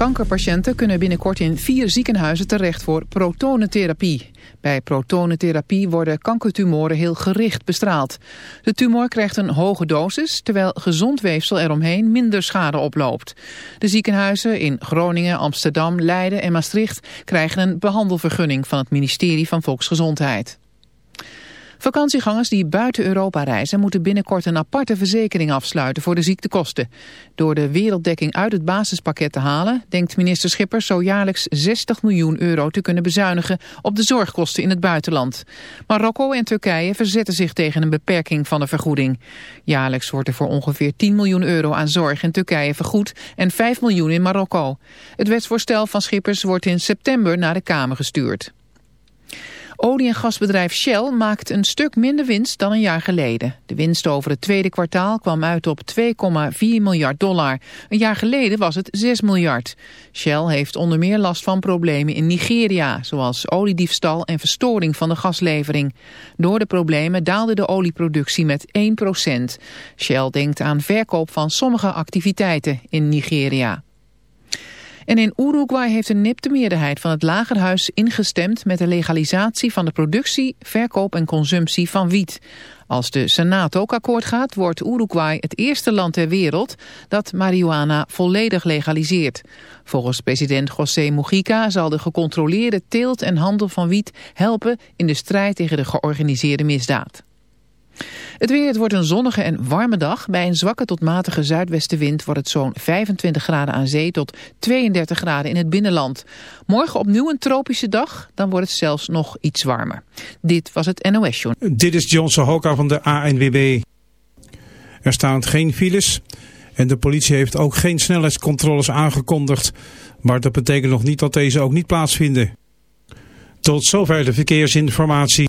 Kankerpatiënten kunnen binnenkort in vier ziekenhuizen terecht voor protonentherapie. Bij protonentherapie worden kankertumoren heel gericht bestraald. De tumor krijgt een hoge dosis, terwijl gezond weefsel eromheen minder schade oploopt. De ziekenhuizen in Groningen, Amsterdam, Leiden en Maastricht krijgen een behandelvergunning van het ministerie van Volksgezondheid. Vakantiegangers die buiten Europa reizen moeten binnenkort een aparte verzekering afsluiten voor de ziektekosten. Door de werelddekking uit het basispakket te halen, denkt minister Schippers zo jaarlijks 60 miljoen euro te kunnen bezuinigen op de zorgkosten in het buitenland. Marokko en Turkije verzetten zich tegen een beperking van de vergoeding. Jaarlijks wordt er voor ongeveer 10 miljoen euro aan zorg in Turkije vergoed en 5 miljoen in Marokko. Het wetsvoorstel van Schippers wordt in september naar de Kamer gestuurd. Olie- en gasbedrijf Shell maakt een stuk minder winst dan een jaar geleden. De winst over het tweede kwartaal kwam uit op 2,4 miljard dollar. Een jaar geleden was het 6 miljard. Shell heeft onder meer last van problemen in Nigeria... zoals oliediefstal en verstoring van de gaslevering. Door de problemen daalde de olieproductie met 1 procent. Shell denkt aan verkoop van sommige activiteiten in Nigeria. En in Uruguay heeft een nipte meerderheid van het Lagerhuis ingestemd met de legalisatie van de productie, verkoop en consumptie van wiet. Als de Senaat ook akkoord gaat, wordt Uruguay het eerste land ter wereld dat marihuana volledig legaliseert. Volgens president José Mujica zal de gecontroleerde teelt en handel van wiet helpen in de strijd tegen de georganiseerde misdaad. Het weer, het wordt een zonnige en warme dag. Bij een zwakke tot matige zuidwestenwind wordt het zo'n 25 graden aan zee tot 32 graden in het binnenland. Morgen opnieuw een tropische dag, dan wordt het zelfs nog iets warmer. Dit was het NOS Show. Dit is John Sohoka van de ANWB. Er staan geen files en de politie heeft ook geen snelheidscontroles aangekondigd. Maar dat betekent nog niet dat deze ook niet plaatsvinden. Tot zover de verkeersinformatie.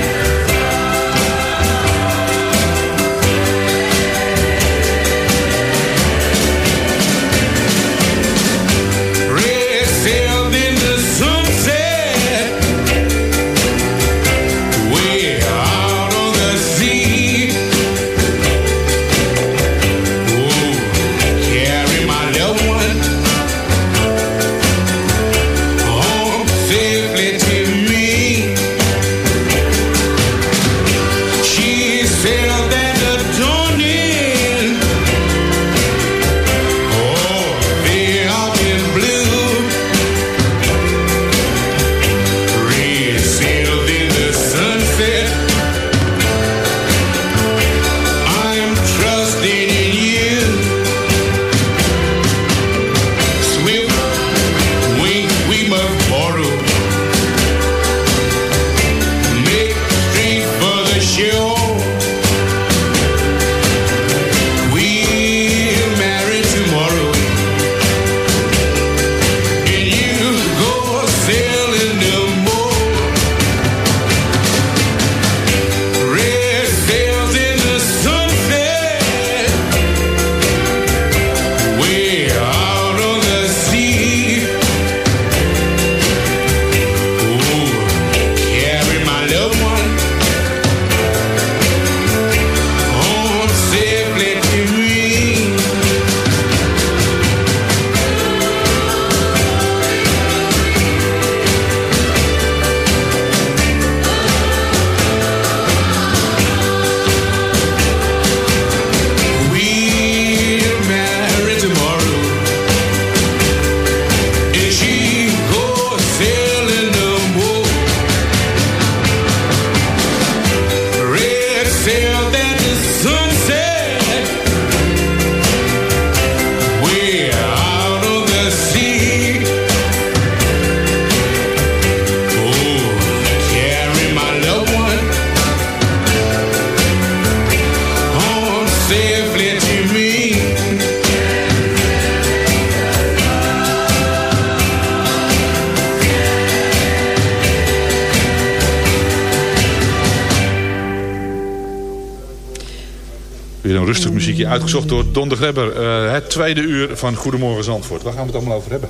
Muziekje uitgezocht door Don de Grebber. Eh, het tweede uur van Goedemorgen Zandvoort. Waar gaan we het allemaal over hebben?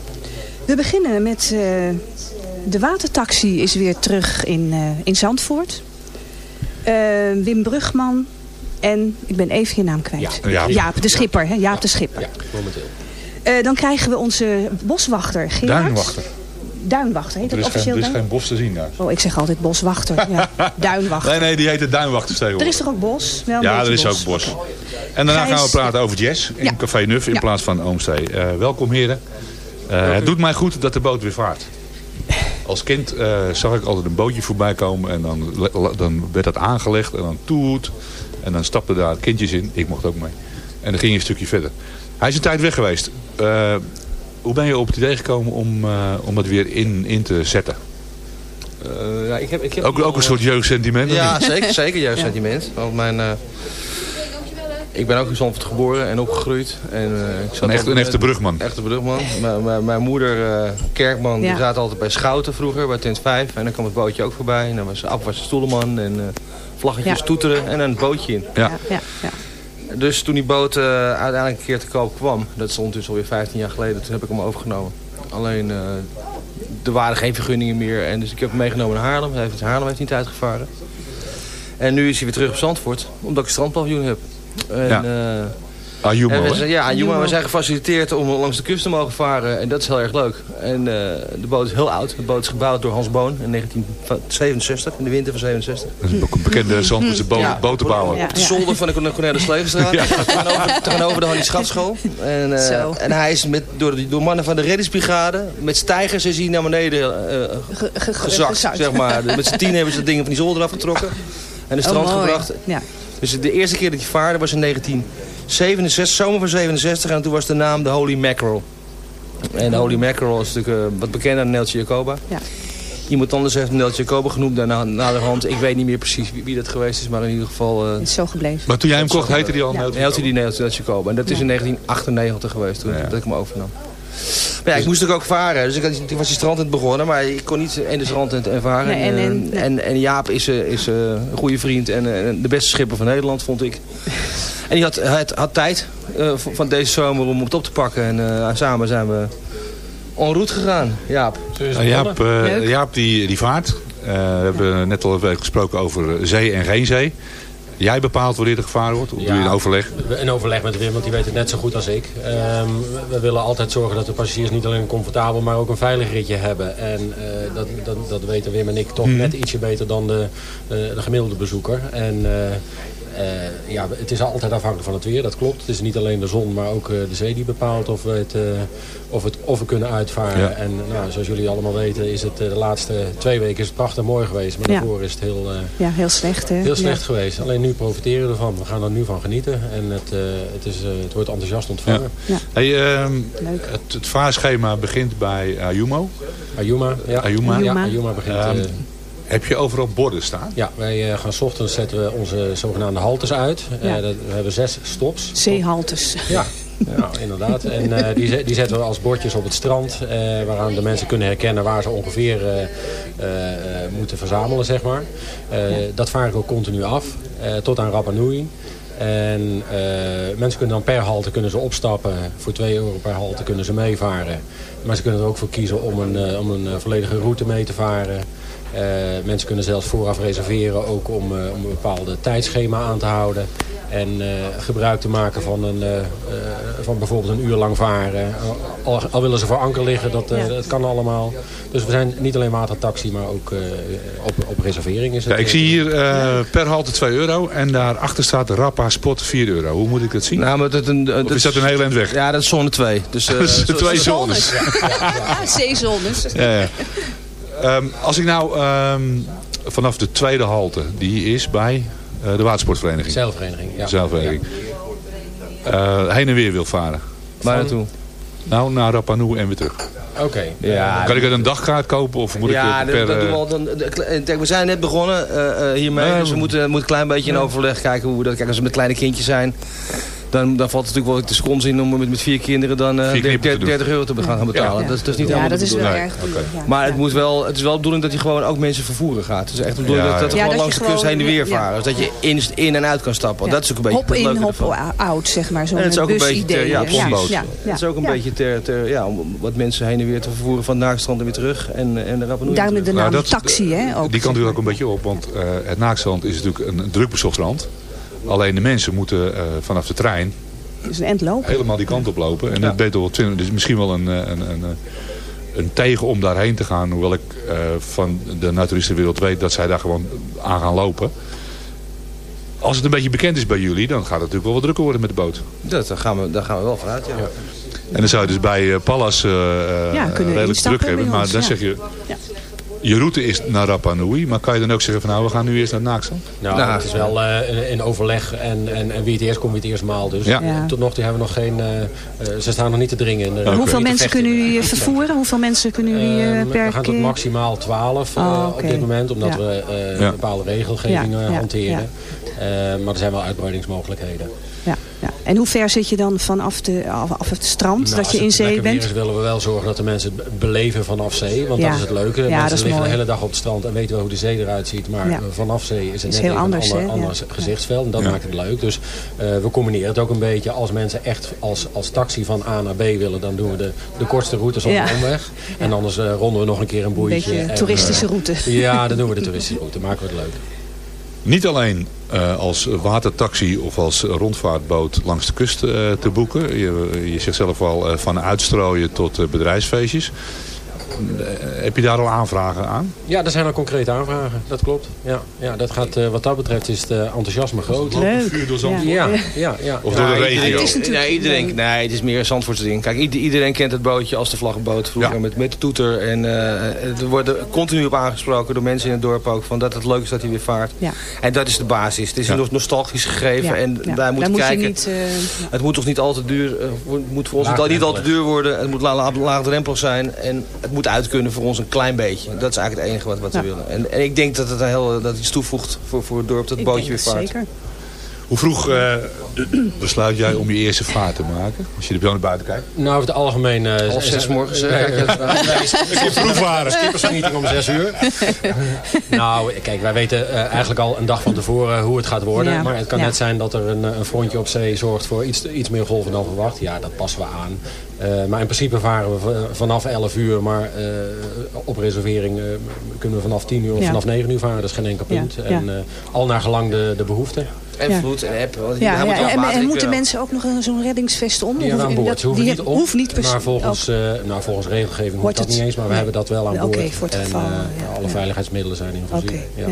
We beginnen met eh, de watertaxi is weer terug in, eh, in Zandvoort. Wim Brugman en ik ben even je naam kwijt. Ja, Jaap. de schipper. Hè? Jaap de schipper. momenteel. Eh, dan krijgen we onze boswachter Gerard. Duinwachter. Duinwachter, heet Er dat is, geen, officieel? er is geen bos te zien daar. Oh, ik zeg altijd boswachter. Ja. Duinwachter. Nee, nee, die heet de Duinwachters Er is toch ook bos? Wel Ja, er is ook bos. En daarna Gijs- gaan we praten over jazz in Ja. Café Nuf in Ja. plaats van Oomstee. Eh, welkom heren. Eh, het doet mij goed dat de boot weer vaart. Als kind eh, zag ik altijd een bootje voorbij komen en dan, dan werd dat aangelegd en dan toet. En dan stapten daar kindjes in. Ik mocht ook mee. En dan ging je een stukje verder. Hij is een tijd weg geweest. Eh, hoe ben je op het idee gekomen om, eh, om dat weer in, in te zetten? Eh, ja, ik heb, ik heb Ook, ook een soort jeugdsentiment? Ja, zeker, zeker jeugdsentiment. Want mijn, eh, ik ben ook in Zandvoort geboren en opgegroeid. En, eh, ik zat Een echte- altijd een echte brugman. Echte brugman. Mijn- moeder, eh, Kerkman, Ja. die zaten altijd bij Schouten vroeger, bij Tent 5. En dan kwam het bootje ook voorbij. En dan was af was de stoeleman en eh, vlaggetjes Ja. toeteren en dan het bootje in. Ja. Ja, ja, ja. Dus toen die boot eh, uiteindelijk een keer te koop kwam, dat is ondertussen alweer 15 jaar geleden, toen heb ik hem overgenomen. Alleen, eh, er waren geen vergunningen meer en dus ik heb hem meegenomen naar Haarlem. Hij heeft, Haarlem heeft niet uitgevaren. En nu is hij weer terug op Zandvoort, omdat ik een strandpaviljoen heb. En, Ja. eh, Ajumo, en we zijn, ja, Juma, Ajumo. we zijn gefaciliteerd om langs de kust te mogen varen. En dat is heel erg leuk. En eh, de boot is heel oud. De boot is gebouwd door Hans Boon in 1967, in de winter van 67. Dat is ook een bekende Zandvoortse bo Ja. botenbouwer. Ja. Op de zolder van de Cornelis Slegenstraat. Tegenover, tegenover de Hannie Schatschool. En, eh, en hij is met, door, door mannen van de reddingsbrigade... met stijgers is hij naar beneden eh, Ge- ge- ge- gezakt, gezakt. zeg maar. Met z'n tien hebben ze de dingen van die zolder afgetrokken. En de strand Oh, mooi. gebracht. Ja. Dus de eerste keer dat hij vaarde was in 1967, zomer van 67. En toen was de naam de Holy Mackerel. En de Holy Mackerel is natuurlijk eh, wat bekender dan Neeltje Jacoba. Ja. Iemand anders heeft Neeltje Jacoba genoemd daarna, naderhand. Ik weet niet meer precies wie, wie dat geweest is, maar in ieder geval... eh, Het is zo gebleven. Maar toen jij hem kocht, heette die al Ja. Neeltje Neeltje die Neeltje Jacoba. En dat is in 1998 geweest toen dat ik hem overnam. Maar ja, ik moest ook ook varen. Dus ik, had, ik was die strand begonnen, maar ik kon niet in de strand en, en varen. Nee, en- en, en- nee. en, en Jaap is, eh, is eh, een goede vriend en eh, de beste schipper van Nederland, vond ik. En die had, had, had tijd eh, van deze zomer om het op te pakken. En eh, samen zijn we en route gegaan, Jaap. Nou, Jaap, eh, Jaap die, die vaart. Eh, we hebben net al even gesproken over zee en geen zee. Jij bepaalt wanneer er gevaren wordt? Of doe je een overleg? In overleg met Wim, want die weet het net zo goed als ik. Ehm, we willen altijd zorgen dat de passagiers niet alleen een comfortabel, maar ook een veilig ritje hebben. En eh, dat, dat, dat weten Wim en ik toch Mhm. net ietsje beter dan de, de, de gemiddelde bezoeker. En eh, ja, het is altijd afhankelijk van het weer, dat klopt. Het is niet alleen de zon, maar ook eh, de zee die bepaalt of we, het, eh, of het, of we kunnen uitvaren. Ja. En nou, zoals jullie allemaal weten is het de laatste twee weken is het prachtig mooi geweest. Maar Ja. daarvoor is het heel... eh, Ja, heel slecht hè. Heel slecht Ja. geweest. Alleen nu profiteren we ervan. We gaan er nu van genieten. En het, eh, het, is, het wordt enthousiast ontvangen. Ja. Hey, ehm, Leuk. het, het vaarschema begint bij Ayumo. Ayuma. Ja. Ayuma. Ja, Ayuma. Ayuma begint... Heb je overal borden staan? ja, wij eh, gaan 's ochtends zetten we onze zogenaamde haltes uit. Eh, Ja. dat, we hebben zes stops. Zeehaltes. Ja, ja inderdaad. En eh, die, die zetten we als bordjes op het strand. eh, waaraan de mensen kunnen herkennen waar ze ongeveer eh, eh, eh, moeten verzamelen, zeg maar. Eh, Dat varen we ook continu af. eh, tot aan Rapa Nui. En eh, mensen kunnen dan per halte kunnen ze opstappen. Voor 2 euro per halte kunnen ze meevaren. Maar ze kunnen er ook voor kiezen om een, om een volledige route mee te varen. Eh, mensen kunnen zelfs vooraf reserveren ook om, eh, om een bepaalde tijdschema aan te houden. En eh, gebruik te maken van, een, eh, eh, van bijvoorbeeld een uur lang varen. Al, al willen ze voor anker liggen, dat, eh, Ja. dat kan allemaal. Dus we zijn niet alleen watertaxi, maar ook eh, op, op reservering is het. Ja, ik zie hier eh, per halte 2 euro en daarachter staat Rappa Spot 4 euro. Hoe moet ik dat zien? Nou, maar dat, een, of is dat een heel eind weg? Ja, dat is zone 2. Dus, eh, twee zo- zones. Ah, zeezones. Ja, ja. Ehm, als ik nou ehm, vanaf de tweede halte, die is bij eh, de watersportvereniging. Zeilvereniging, ja. Zeilvereniging. Eh, heen en weer wil varen. Waar naartoe? Nou, naar Rapa Nui en weer terug. Oké. Ja, kan ik er een dagkaart kopen of moet ja, ik per... dat doen we eh, al. Dan, kijk, we zijn net begonnen eh, eh, hiermee. Nee, dus we we- moeten, moeten een klein beetje in overleg kijken hoe we dat... Kijk, als we met kleine kindjes zijn... dan, dan valt het natuurlijk wel te seconde in om met, met vier kinderen dan eh, Vier knippen te 30, doen. 30 euro te gaan betalen. Ja. Dat, is, dat is niet Ja, helemaal dat de is wel bedoeling. erg duur, ja. Maar het, moet wel, het is wel de bedoeling dat hij gewoon ook mensen vervoeren gaat. Het is echt de bedoeling Ja, dat, dat er Ja, gewoon dat langs je de kust heen en weer ja. varen. Dus dat je in, in en uit kan stappen. Ja. Dat is ook een beetje hop in, hop out, zeg maar. Zo'n En het is ook een beetje busidee. ter, ja, ja, precies. ja, Het is ook een ja. beetje ter, ter, ja, om wat mensen heen en weer te vervoeren van Naakstrand en weer terug. En, en de weer de naam Nou, dat- taxi, hè? Ook, Die kan natuurlijk ook een beetje op, want eh, het Naakstrand is natuurlijk een, een druk bezocht strand. Alleen de mensen moeten eh, vanaf de trein is een end lopen. helemaal die kant op lopen. En dat deed toch wel 20, dus misschien wel een, eh, een, een, een, een tegen om daarheen te gaan. Hoewel ik eh, van de naturistenwereld weet dat zij daar gewoon aan gaan lopen. Als het een beetje bekend is bij jullie, dan gaat het natuurlijk wel wat drukker worden met de boot. Dat, daar, gaan we, daar gaan we wel vanuit, ja. En dan zou je dus bij eh, Pallas eh, eh, Ja, redelijk druk hebben. Maar dan ja. zeg je, Ja. Je route is naar Rapa Nui. Maar kan je dan ook zeggen van nou, we gaan nu eerst naar Naakstrand? Nou, Nou, het is wel eh, in, overleg en, en, en wie het eerst komt, wie het eerst maal. Dus Ja. Ja. tot nog toe hebben we nog geen... eh, eh, ze staan nog niet te dringen. In de, Oké. Hoeveel mensen kunnen jullie vervoeren? Hoeveel mensen kunnen jullie per we gaan tot maximaal 12 eh, Oh, op dit moment, omdat Ja. we eh, Ja. bepaalde regelgevingen Ja, ja, hanteren. Eh, maar er zijn wel uitbreidingsmogelijkheden. Ja, ja. En hoe ver zit je dan vanaf de, af, het strand Nou, dat je in zee bent? is, willen we wel zorgen dat de mensen het be- beleven vanaf zee. Want Ja. dat is het leuke. Ja, mensen dat is liggen mooi. de hele dag op het strand en weten wel hoe de zee eruit ziet. Maar Ja. vanaf zee is het Is net heel even anders, een ander, Ja. ander gezichtsveld. En dat Ja. maakt het leuk. Dus eh, we combineren het ook een beetje. Als mensen echt als, als taxi van A naar B willen, dan doen we de, de kortste route zonder Ja. omweg. En anders eh, ronden we nog een keer een Een boeitje. beetje En, toeristische eh, route. Ja, dan doen we de toeristische route. Maken we het leuk. Niet alleen eh, als watertaxi of als rondvaartboot langs de kust eh, te boeken. Je, je zegt zelf al eh, van uitstrooien tot bedrijfsfeestjes. Eh, heb je daar al aanvragen aan? Ja, er zijn al concrete aanvragen. Dat klopt. Ja, ja, dat gaat, eh, wat dat betreft is het eh, enthousiasme groot. Leuk. Vuur door. Zandvoort? Ja, ja, ja. Of door de regio? het is natuurlijk- Nee, iedereen, nee, het is meer een Zandvoortse ding. Kijk, ieder- iedereen kent het bootje als de vlaggenboot vroeger Ja. met, met de toeter. En eh, er worden continu op aangesproken door mensen in het dorp ook. Van dat het leuk is dat hij weer vaart. Ja. En dat is de basis. Het is Ja. een nostalgisch gegeven. Ja, En ja. wij Daar moeten moet kijken. niet... eh, Het moet toch niet al te duur, het moet voor ons niet al, te duur worden. Het moet la- la- laagdrempelig zijn. En het moet uit kunnen voor ons een klein beetje. Dat is eigenlijk het enige wat, wat Ja. we willen. En, en ik denk dat het een heel, dat iets toevoegt voor, voor het dorp. Dat het bootje denk weer vaart. Zeker. Hoe vroeg eh, besluit jij om je eerste vaart te maken? Als je er zo naar buiten kijkt. Nou, over het algemeen... eh, Half zes morgens, Nee, eh, nee, proefvaren. Skippersmeeting om zes uur. nou, kijk, wij weten eigenlijk al een dag van tevoren hoe het gaat worden. Ja. Maar het kan Ja. net zijn dat er een, een frontje op zee zorgt voor iets, iets meer golven dan verwacht. Ja, dat passen we aan. Eh, maar in principe varen we vanaf 11 uur. Maar eh, op reservering eh, kunnen we vanaf 10 uur of Ja. vanaf 9 uur varen. Dat is geen enkel Ja, punt. ja. En eh, al naar gelang de, de behoefte. En Ja. vloed en app. Ja, moet ja. En, moeten mensen ook nog zo'n reddingsvest om? Hebben aan hoeft- boord. Ze dat- hoeven die niet op, hoeft niet per se. maar volgens, eh, nou, volgens regelgeving hoeft dat het- niet eens. Maar we hebben dat wel aan boord. voor het en eh, ja, alle ja. veiligheidsmiddelen zijn in voorzien. ja.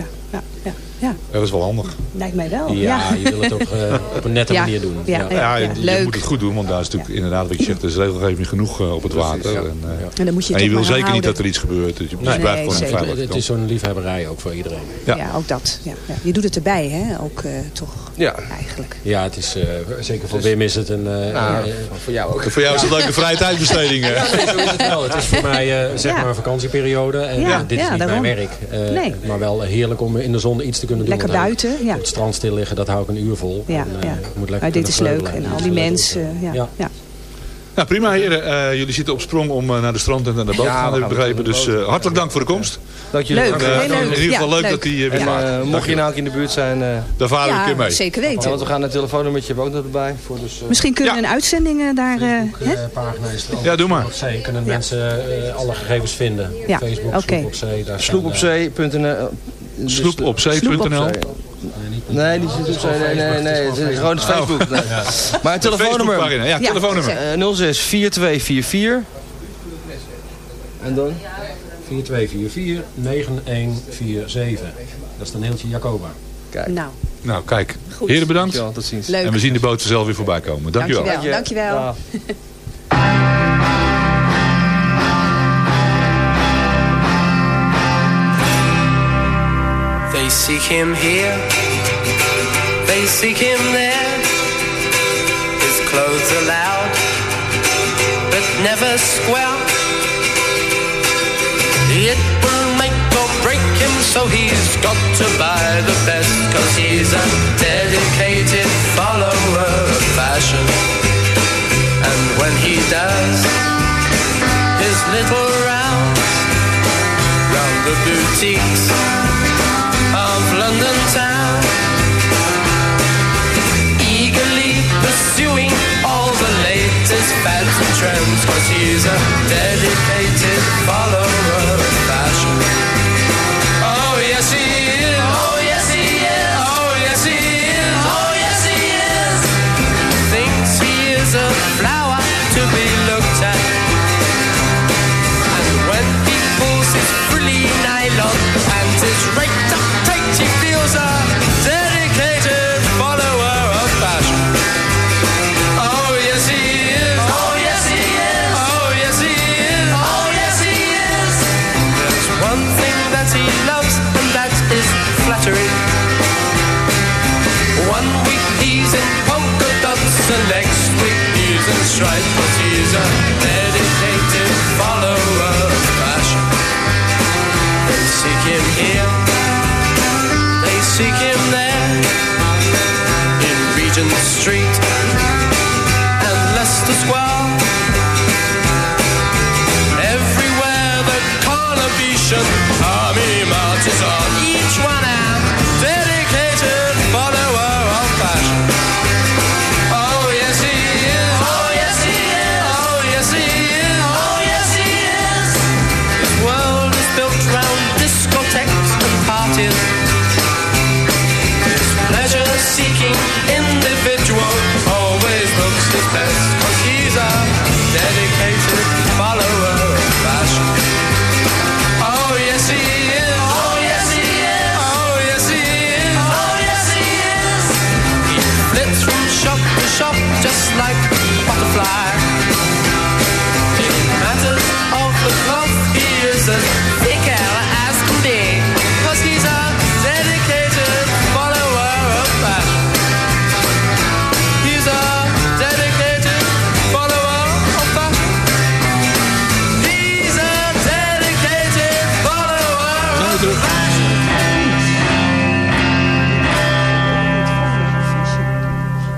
Ja. Dat is wel handig. Lijkt mij wel. Ja, je wil het ook eh, op een nette Ja, manier doen. ja, Ja, je, je leuk. moet het goed doen, want daar is natuurlijk inderdaad wat je zegt, er is regelgeving genoeg eh, op het water. En, eh, En dan moet je en je wil zeker niet dat er iets gebeurt. Dus je Nee, blijft gewoon zeker. een veilige Het is zo'n liefhebberij ook voor iedereen. Ja. Ja. ook dat. Ja, ja. Je doet het erbij, hè? Ook eh, toch Ja. eigenlijk. Ja, het is, eh, zeker voor Wim is het een... eh, Nou, voor jou ook. Voor jou is het leuke vrije tijdbesteding. ja, nee, zo is het wel. Het is voor mij eh, zeg maar een vakantieperiode. En dit is niet mijn werk. Eh, Nee. Maar wel heerlijk om in de zon iets te kunnen doen. Lekker buiten, ja. Op het strand stil liggen, dat hou ik een uur vol. Ja, En, eh, ja. moet lekker Maar dit is leuk. En al die dat mensen. ja. Nou, prima heren. Eh, jullie zitten op sprong om eh, naar de strand en naar de boot te gaan, heb ik begrepen. Dus eh, hartelijk dank voor de komst. Dank jullie Leuk, in ieder geval Ja, leuk, leuk. dat hij eh, weer vaart. Dank mocht je je. nou ook in de buurt zijn... eh, Daar varen we een keer Ja, mee. zeker weten. want we gaan een telefoonnummertje ook nog erbij. Voor dus, eh, Misschien kunnen we een uitzending daar... hè? Pagina. Ja, doe maar. Op zee kunnen mensen eh, alle gegevens vinden. Ja, Facebook. Sloep op zee. Daar Sloepopzee.nl dus- Sloepopzee.nl Nee, die zit op. Nee, nee, nee. Het is gewoon het Facebook. Nee. Maar een telefoonnummer. Ja, Ja, telefoonnummer. Eh, 06 4244. En dan? 4244 9147. Dat is dan Neeltje Jacoba. Kijk. Nou, Nou, kijk. Goed. Heren, bedankt. Dankjewel, tot ziens. leuk. En we zien de boot vanzelf weer voorbij komen. Dankjewel. Dankjewel. Dankjewel. Ja. They seek him here, they seek him there. His clothes are loud, but never square. It will make or break him, so he's got to buy the best, cause he's a dedicated follower of fashion. And when he does his little rounds round the boutiques of London town, eagerly pursuing all the latest fads and trends, cause he's a dedicated follower stripes, he's a dedicated follower of fashion. They seek him here, they seek him there, in Regent Street and Leicester Square. Everywhere the army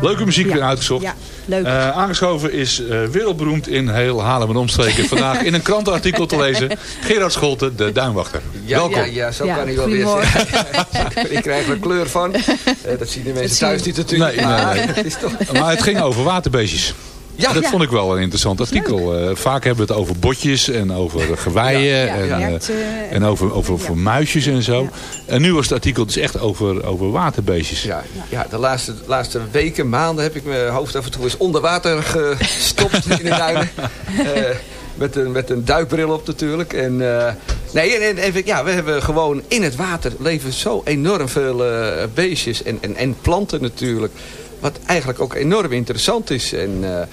Leuke muziek weer uitgezocht. Ja, leuk. Eh, aangeschoven is eh, wereldberoemd in heel Haarlem en omstreken. Vandaag in een krantenartikel te lezen. Gerard Scholten, de duinwachter. Ja, Welkom. ja, ja, zo Ja, kan hij wel weer zeggen. ik krijg er kleur van. Eh, dat zien de mensen thuis niet natuurlijk. Nee, nee, nee. Maar het is toch... Maar het ging over waterbeestjes. Ja. dat Ja. vond ik wel een interessant artikel. Eh, vaak hebben we het over botjes en over en, ja. eh, Herten en over, over, over muisjes en zo. En nu was het artikel dus echt over, over waterbeestjes. Ja, ja, de laatste, laatste weken, maanden heb ik mijn hoofd af en toe eens onder water gestopt in de duinen. Eh, met, een, met een duikbril op natuurlijk. En, eh, nee, en, en even, ja, we hebben gewoon in het water leven zo enorm veel eh, beestjes en, en, en planten natuurlijk. Wat eigenlijk ook enorm interessant is. En eh,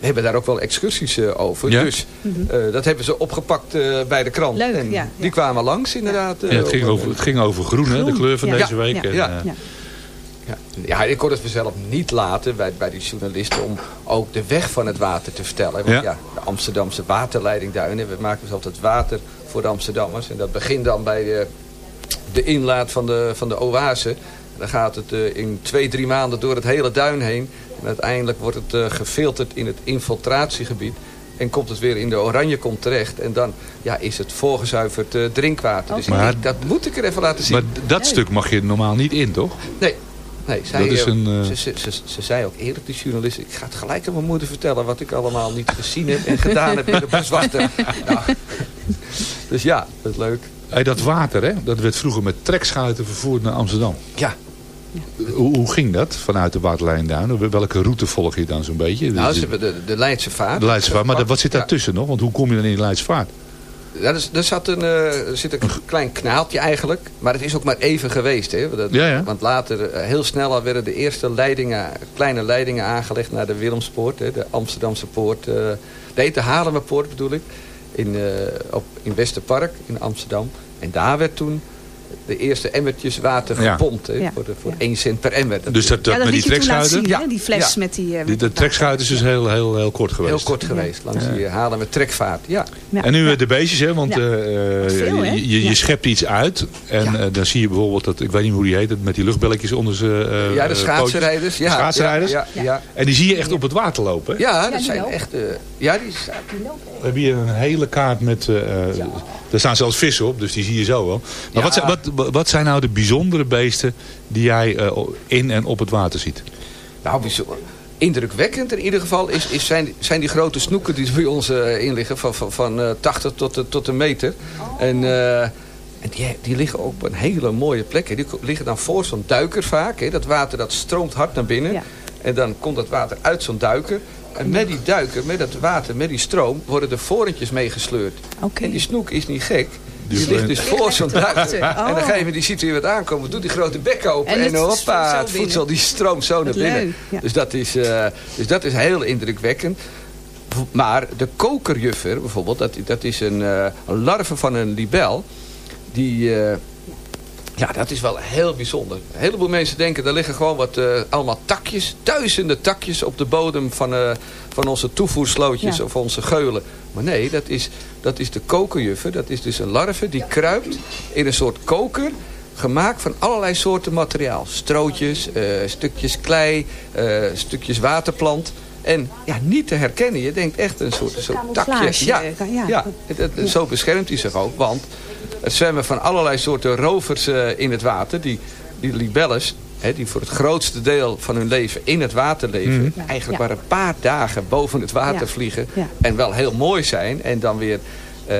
we hebben daar ook wel excursies eh, over. Ja. Dus eh, dat hebben ze opgepakt eh, bij de krant. Leuk, en ja, Die kwamen langs inderdaad. Ja, het, ging over, het ging over groen, hè, de kleur van Ja. deze week. Ja. En, Ja. Ja. Ja. ja, ik kon het mezelf niet laten bij, bij die journalisten om ook de weg van het water te vertellen. Want Ja. ja, de Amsterdamse waterleidingduinen, we maken dus altijd water voor de Amsterdammers. En dat begint dan bij de, de inlaat van de, van de oase. Dan gaat het eh, in twee, drie maanden door het hele duin heen. En uiteindelijk wordt het eh, gefilterd in het infiltratiegebied. En komt het weer in de Oranjekom terecht. En dan ja, is het voorgezuiverd eh, drinkwater. Dus Maar- dat moet ik er even laten zien. Maar dat stuk mag je normaal niet in, toch? Nee. Nee, zij, Dat is een, ze, ze, ze, ze zei ook eerlijk, die journalist... ik ga het gelijk aan mijn moeder vertellen... wat ik allemaal niet gezien heb en gedaan heb in de boswachter. nou, dus ja, dat is leuk. Hey, dat water, hè, dat werd vroeger met trekschuiten vervoerd naar Amsterdam. Ja. Hoe, hoe ging dat vanuit de waterlijnduinen? Welke route volg je dan zo'n beetje? Nou, Dus de, de Leidse vaart. de Leidse vaart. Maar dat- wat zit Ja. daartussen nog? Want hoe kom je dan in de Leidse vaart? Ja, er, er, zat een, eh, er zit een klein knaaltje eigenlijk. Maar het is ook maar even geweest. Hè? Dat- Ja, ja. Want later, eh, heel snel al werden de eerste leidingen, kleine leidingen aangelegd naar de Willemspoort. Hè? De Amsterdamse poort. eh nee, de Haarlemmerpoort bedoel ik. In, eh, op, in Westerpark in Amsterdam. En daar werd toen de eerste emmertjes water Ja. gepompt. Hè, Ja. voor, de, voor 1 cent per emmer. Dus dat, dat Ja, dat met die trekschuiten... hè, die fles Ja. met die... eh, Die, de trekschuit is dus heel, heel, heel kort geweest. Heel kort geweest. Langs die eh, halen met trekvaart. Ja. Ja. En nu eh, de beestjes, hè? want Ja. eh, Veel, hè? je, je, Ja. schept iets uit. En dan zie je bijvoorbeeld, dat, ik weet niet hoe die heet, het met die luchtbelletjes onder ze. eh, ja, de schaatsenrijders. Ja, Schaatsenrijders. Ja, ja, ja. En die zie je echt op het water lopen. Ja, dat die zijn echt... eh, ja, die, We hebben hier een hele kaart met... Daar staan zelfs vissen op, dus die zie je zo wel. Maar Ja. wat, zijn, wat, wat zijn nou de bijzondere beesten die jij eh, in en op het water ziet? Nou, bijzonder. Indrukwekkend in ieder geval is, is zijn, zijn die grote snoeken die er bij ons eh, in liggen. Van, van, van eh, 80 tot, eh, tot een meter. En, eh, en die, die liggen ook op een hele mooie plek. hè. Die liggen dan voor zo'n duiker vaak. Hè. Dat water dat stroomt hard naar binnen. Ja. En dan komt dat water uit zo'n duiker. En met die duiker, met dat water, met die stroom... worden de vorentjes meegesleurd. Oké. En die snoek is niet gek. Die ligt dus voor zo'n. Oh. En dan gegeven moment, die ziet weer wat aankomen. Doet die grote bek open. En En, het hoppa, het voedsel die stroomt zo naar binnen. leuk, ja. Dus, dat is, eh, dus dat is heel indrukwekkend. Maar de kokerjuffer bijvoorbeeld, dat, dat is een, eh, een larve van een libel. Die, eh, ja, dat is wel heel bijzonder. Een heleboel mensen denken, er liggen gewoon wat, eh, allemaal takjes. Duizenden takjes op de bodem van, eh, van onze toevoerslootjes Ja. of onze geulen. Maar nee, dat is, dat is de kokerjuffer. Dat is dus een larve die kruipt in een soort koker gemaakt van allerlei soorten materiaal. Strootjes, eh, stukjes klei, stukjes waterplant. En ja, niet te herkennen. Je denkt echt een soort, een soort takje. Ja, ja. ja. Zo beschermt hij zich ook. Want er zwemmen van allerlei soorten rovers eh, in het water. Die, die libelles, hè, die voor het grootste deel van hun leven in het water leven. Mhm. Eigenlijk Ja. maar een paar dagen boven het water Ja. vliegen. Ja. En wel heel mooi zijn. En dan weer eh,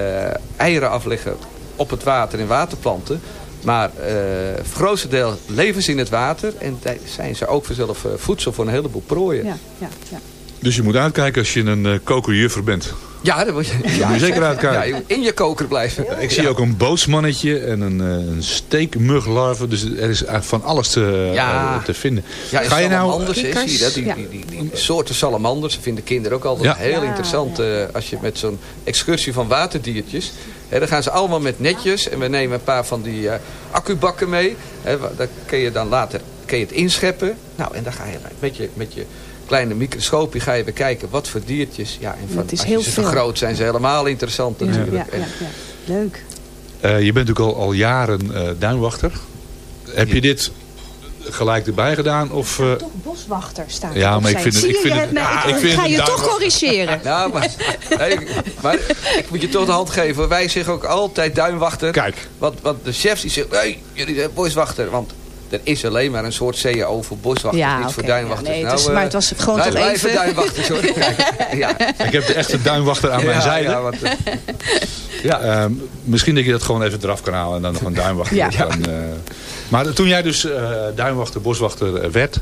eieren afleggen op het water in waterplanten. Maar eh, het grootste deel leven ze in het water. En daar zijn ze ook vanzelf voedsel voor een heleboel prooien. Ja, ja, ja. Dus je moet uitkijken als je een kokerjuffer bent. Ja, daar moet je, moet je zeker uitkijken. Ja, in je koker blijven. Ik zie ook een bootsmannetje en een, eh, een steekmuglarve. Dus er is eigenlijk van alles te, Ja. eh, te vinden. Ja, en Ga je nou... salamanders, hè, zie je dat? Die, Ja. die, die, die soorten salamanders vinden kinderen ook altijd Ja. heel Ja, interessant. eh, als je met zo'n excursie van waterdiertjes... Hè, dan gaan ze allemaal met netjes. En we nemen een paar van die eh, accubakken mee. Hè, daar kun je dan later kun je het inscheppen. Nou, en dan ga je met je, met je kleine microscoopje ga je bekijken wat voor diertjes. Ja, en van, Het is als heel je ze veel. vergroot zijn ze helemaal interessant Ja, natuurlijk. ja, En- ja, ja. Leuk. Eh, je bent natuurlijk al, al jaren eh, duinwachter. Heb je dit gelijk erbij gedaan? Of, eh, Toch boswachter staat Ja, er op maar ik vind het- ik vind het- Ah, ik ik vind ga je toch corrigeren. Nou, maar, nee, maar ik moet je toch de hand geven. Wij zeggen ook altijd duinwachter. Kijk. Want, want de chefs die zeggen, hey, jullie zijn boswachter. Want er is alleen maar een soort CAO voor boswachter, Ja, niet voor duinwachters. ja, nee, het is- eh, maar het was gewoon wij toch blijven even- duinwachters hoor. ja. Ik heb de echte duinwachter aan mijn zijde. ja, want, eh, Ja, ehm, misschien dat je dat gewoon even eraf kan halen en dan nog een duinwachter. Ja. Dan, eh, maar toen jij dus eh, duinwachter, boswachter werd,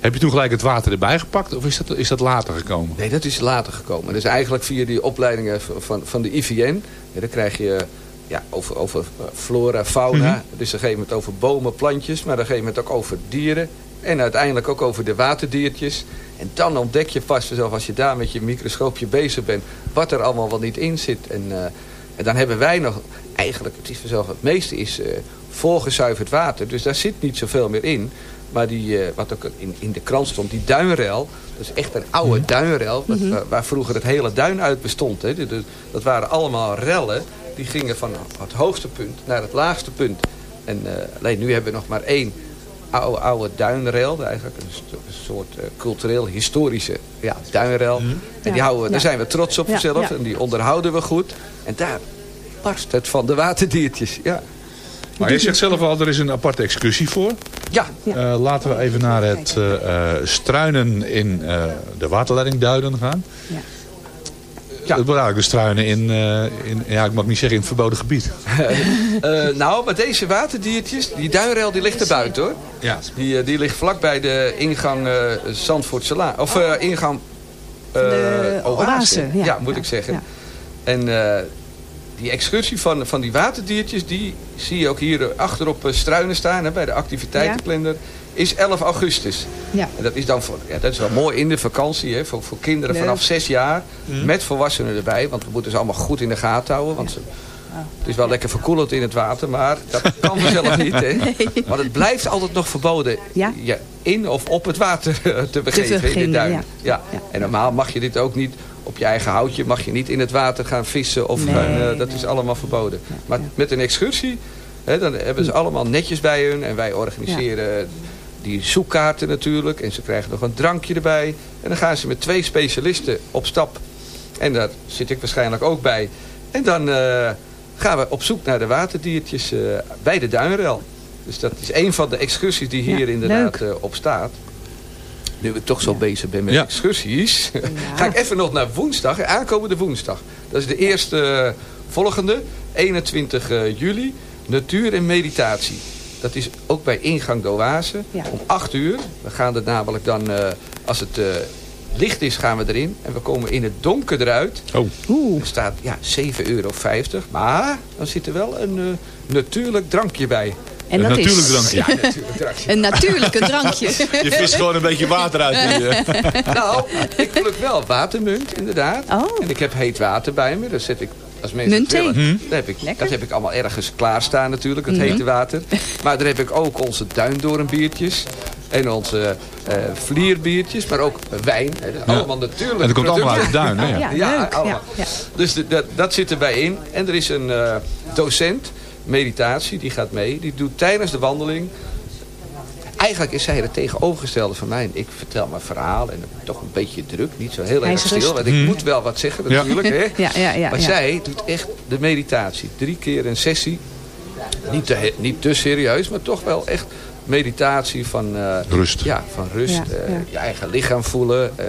heb je toen gelijk het water erbij gepakt? Of is dat, is dat later gekomen? Nee, dat is later gekomen. Dus eigenlijk via die opleidingen van- van, van de IVN. Ja, dan krijg je ja, over, over eh, flora, fauna. Mhm. Dus op een gegeven moment over bomen, plantjes. Maar op een gegeven moment ook over dieren. En uiteindelijk ook over de waterdiertjes. En dan ontdek je pas vanzelf als je daar met je microscoopje bezig bent. Wat er allemaal wel niet in zit. En, eh, en dan hebben wij nog... Eigenlijk, het is vanzelf het meeste is eh voorgezuiverd water. Dus daar zit niet zoveel meer in. Maar die, wat ook in, in de krant stond, die duinrel. Dat is echt een oude duinrel. wat- waar, waar vroeger het hele duin uit bestond. Hè. De- de- dat waren allemaal rellen. Die gingen van het hoogste punt naar het laagste punt. En eh, alleen nu hebben we nog maar één oude, oude duinrel. Eigenlijk een, soort eh, cultureel historische ja, duinrel. En die Ja, houden we, ja. daar zijn we trots op Ja, zelf. ja. En die onderhouden we goed. En daar barst het van de waterdiertjes. Ja. Maar je zegt zelf al, er is een aparte excursie voor. Ja. Eh, laten we even naar het eh, eh, struinen in eh, de waterleiding Duiden gaan. Ja. Ja. Wordt eigenlijk de struinen in, eh, in, ja, ik mag niet zeggen in het verboden gebied. Eh, nou, maar deze waterdiertjes, die duinrel die ligt er buiten hoor. Ja. Die, eh, die ligt vlak bij de ingang eh Laan. Of eh, ingang eh De Oase. Oase, ja. Ja, moet Ja, ik zeggen. ja. En eh, die excursie van, van die waterdiertjes, die zie je ook hier eh, achterop eh, struinen staan, hè, bij de activiteitenkalender, is 11 augustus. Ja. En dat is dan voor, ja, dat is wel mooi in de vakantie, hè, voor, voor kinderen Leuk. vanaf 6 jaar, Mhm. met volwassenen erbij. Want we moeten ze allemaal goed in de gaten houden, want ze Het is wel lekker verkoelend in het water, maar dat kan vanzelf niet. Hè? Want het blijft altijd nog verboden Ja. je in of op het water te begeven in de duin. ja. Ja. En normaal mag je dit ook niet op je eigen houtje. Mag je niet in het water gaan vissen. Of Nee. gaan, eh, dat is allemaal verboden. Maar met een excursie, hè, dan hebben ze allemaal netjes bij hun. En wij organiseren die zoekkaarten natuurlijk. En ze krijgen nog een drankje erbij. En dan gaan ze met twee specialisten op stap. En daar zit ik waarschijnlijk ook bij. En dan eh, gaan we op zoek naar de waterdiertjes eh, bij de duinrel. Dus dat is een van de excursies die hier Ja, inderdaad eh, op staat. Nu ik toch zo bezig ben met Ja. excursies, ga ik even nog naar woensdag, aankomende woensdag. Dat is de eerste volgende, 21 eh, juli, natuur en meditatie. Dat is ook bij ingang de Oase Ja. om 8 uur. We gaan er namelijk dan, eh, als het eh, licht is, gaan we erin. En we komen in het donker eruit. Oh. Er staat ja, 7,50 euro. Maar dan zit er wel een eh, natuurlijk drankje bij. En dat is natuurlijk drankje. Ja, natuurlijk drankje. een natuurlijke drankje. Je vist gewoon een beetje water uit. Die, eh. nou, ik pluk wel watermunt, inderdaad. Oh. En ik heb heet water bij me. Dat zet ik als mensen. Dat heb, ik, Lekker. dat heb ik allemaal ergens klaarstaan natuurlijk, het Mhm. hete water. Maar daar heb ik ook onze duindoornbiertjes. En onze eh vlierbiertjes, maar ook wijn. Ja. Allemaal natuurlijk. En dat komt allemaal uit de duin, hè? Ja, Ja, leuk. allemaal. Ja, ja. Dus de- dat, dat zit erbij in. En er is een eh, docent, meditatie, die gaat mee. Die doet tijdens de wandeling... Eigenlijk is zij het tegenovergestelde van mij. Ik vertel mijn verhaal en ik ben toch een beetje druk. Niet zo heel erg stil. rustig. Want ik Hmm. moet wel wat zeggen Ja. natuurlijk. Hè? Ja, ja, ja, maar ja. zij doet echt de meditatie. Drie keer een sessie. Niet te, niet te serieus, maar toch wel echt meditatie van eh, Rust. Ja, van rust. Ja, eh. Je eigen lichaam voelen. eh,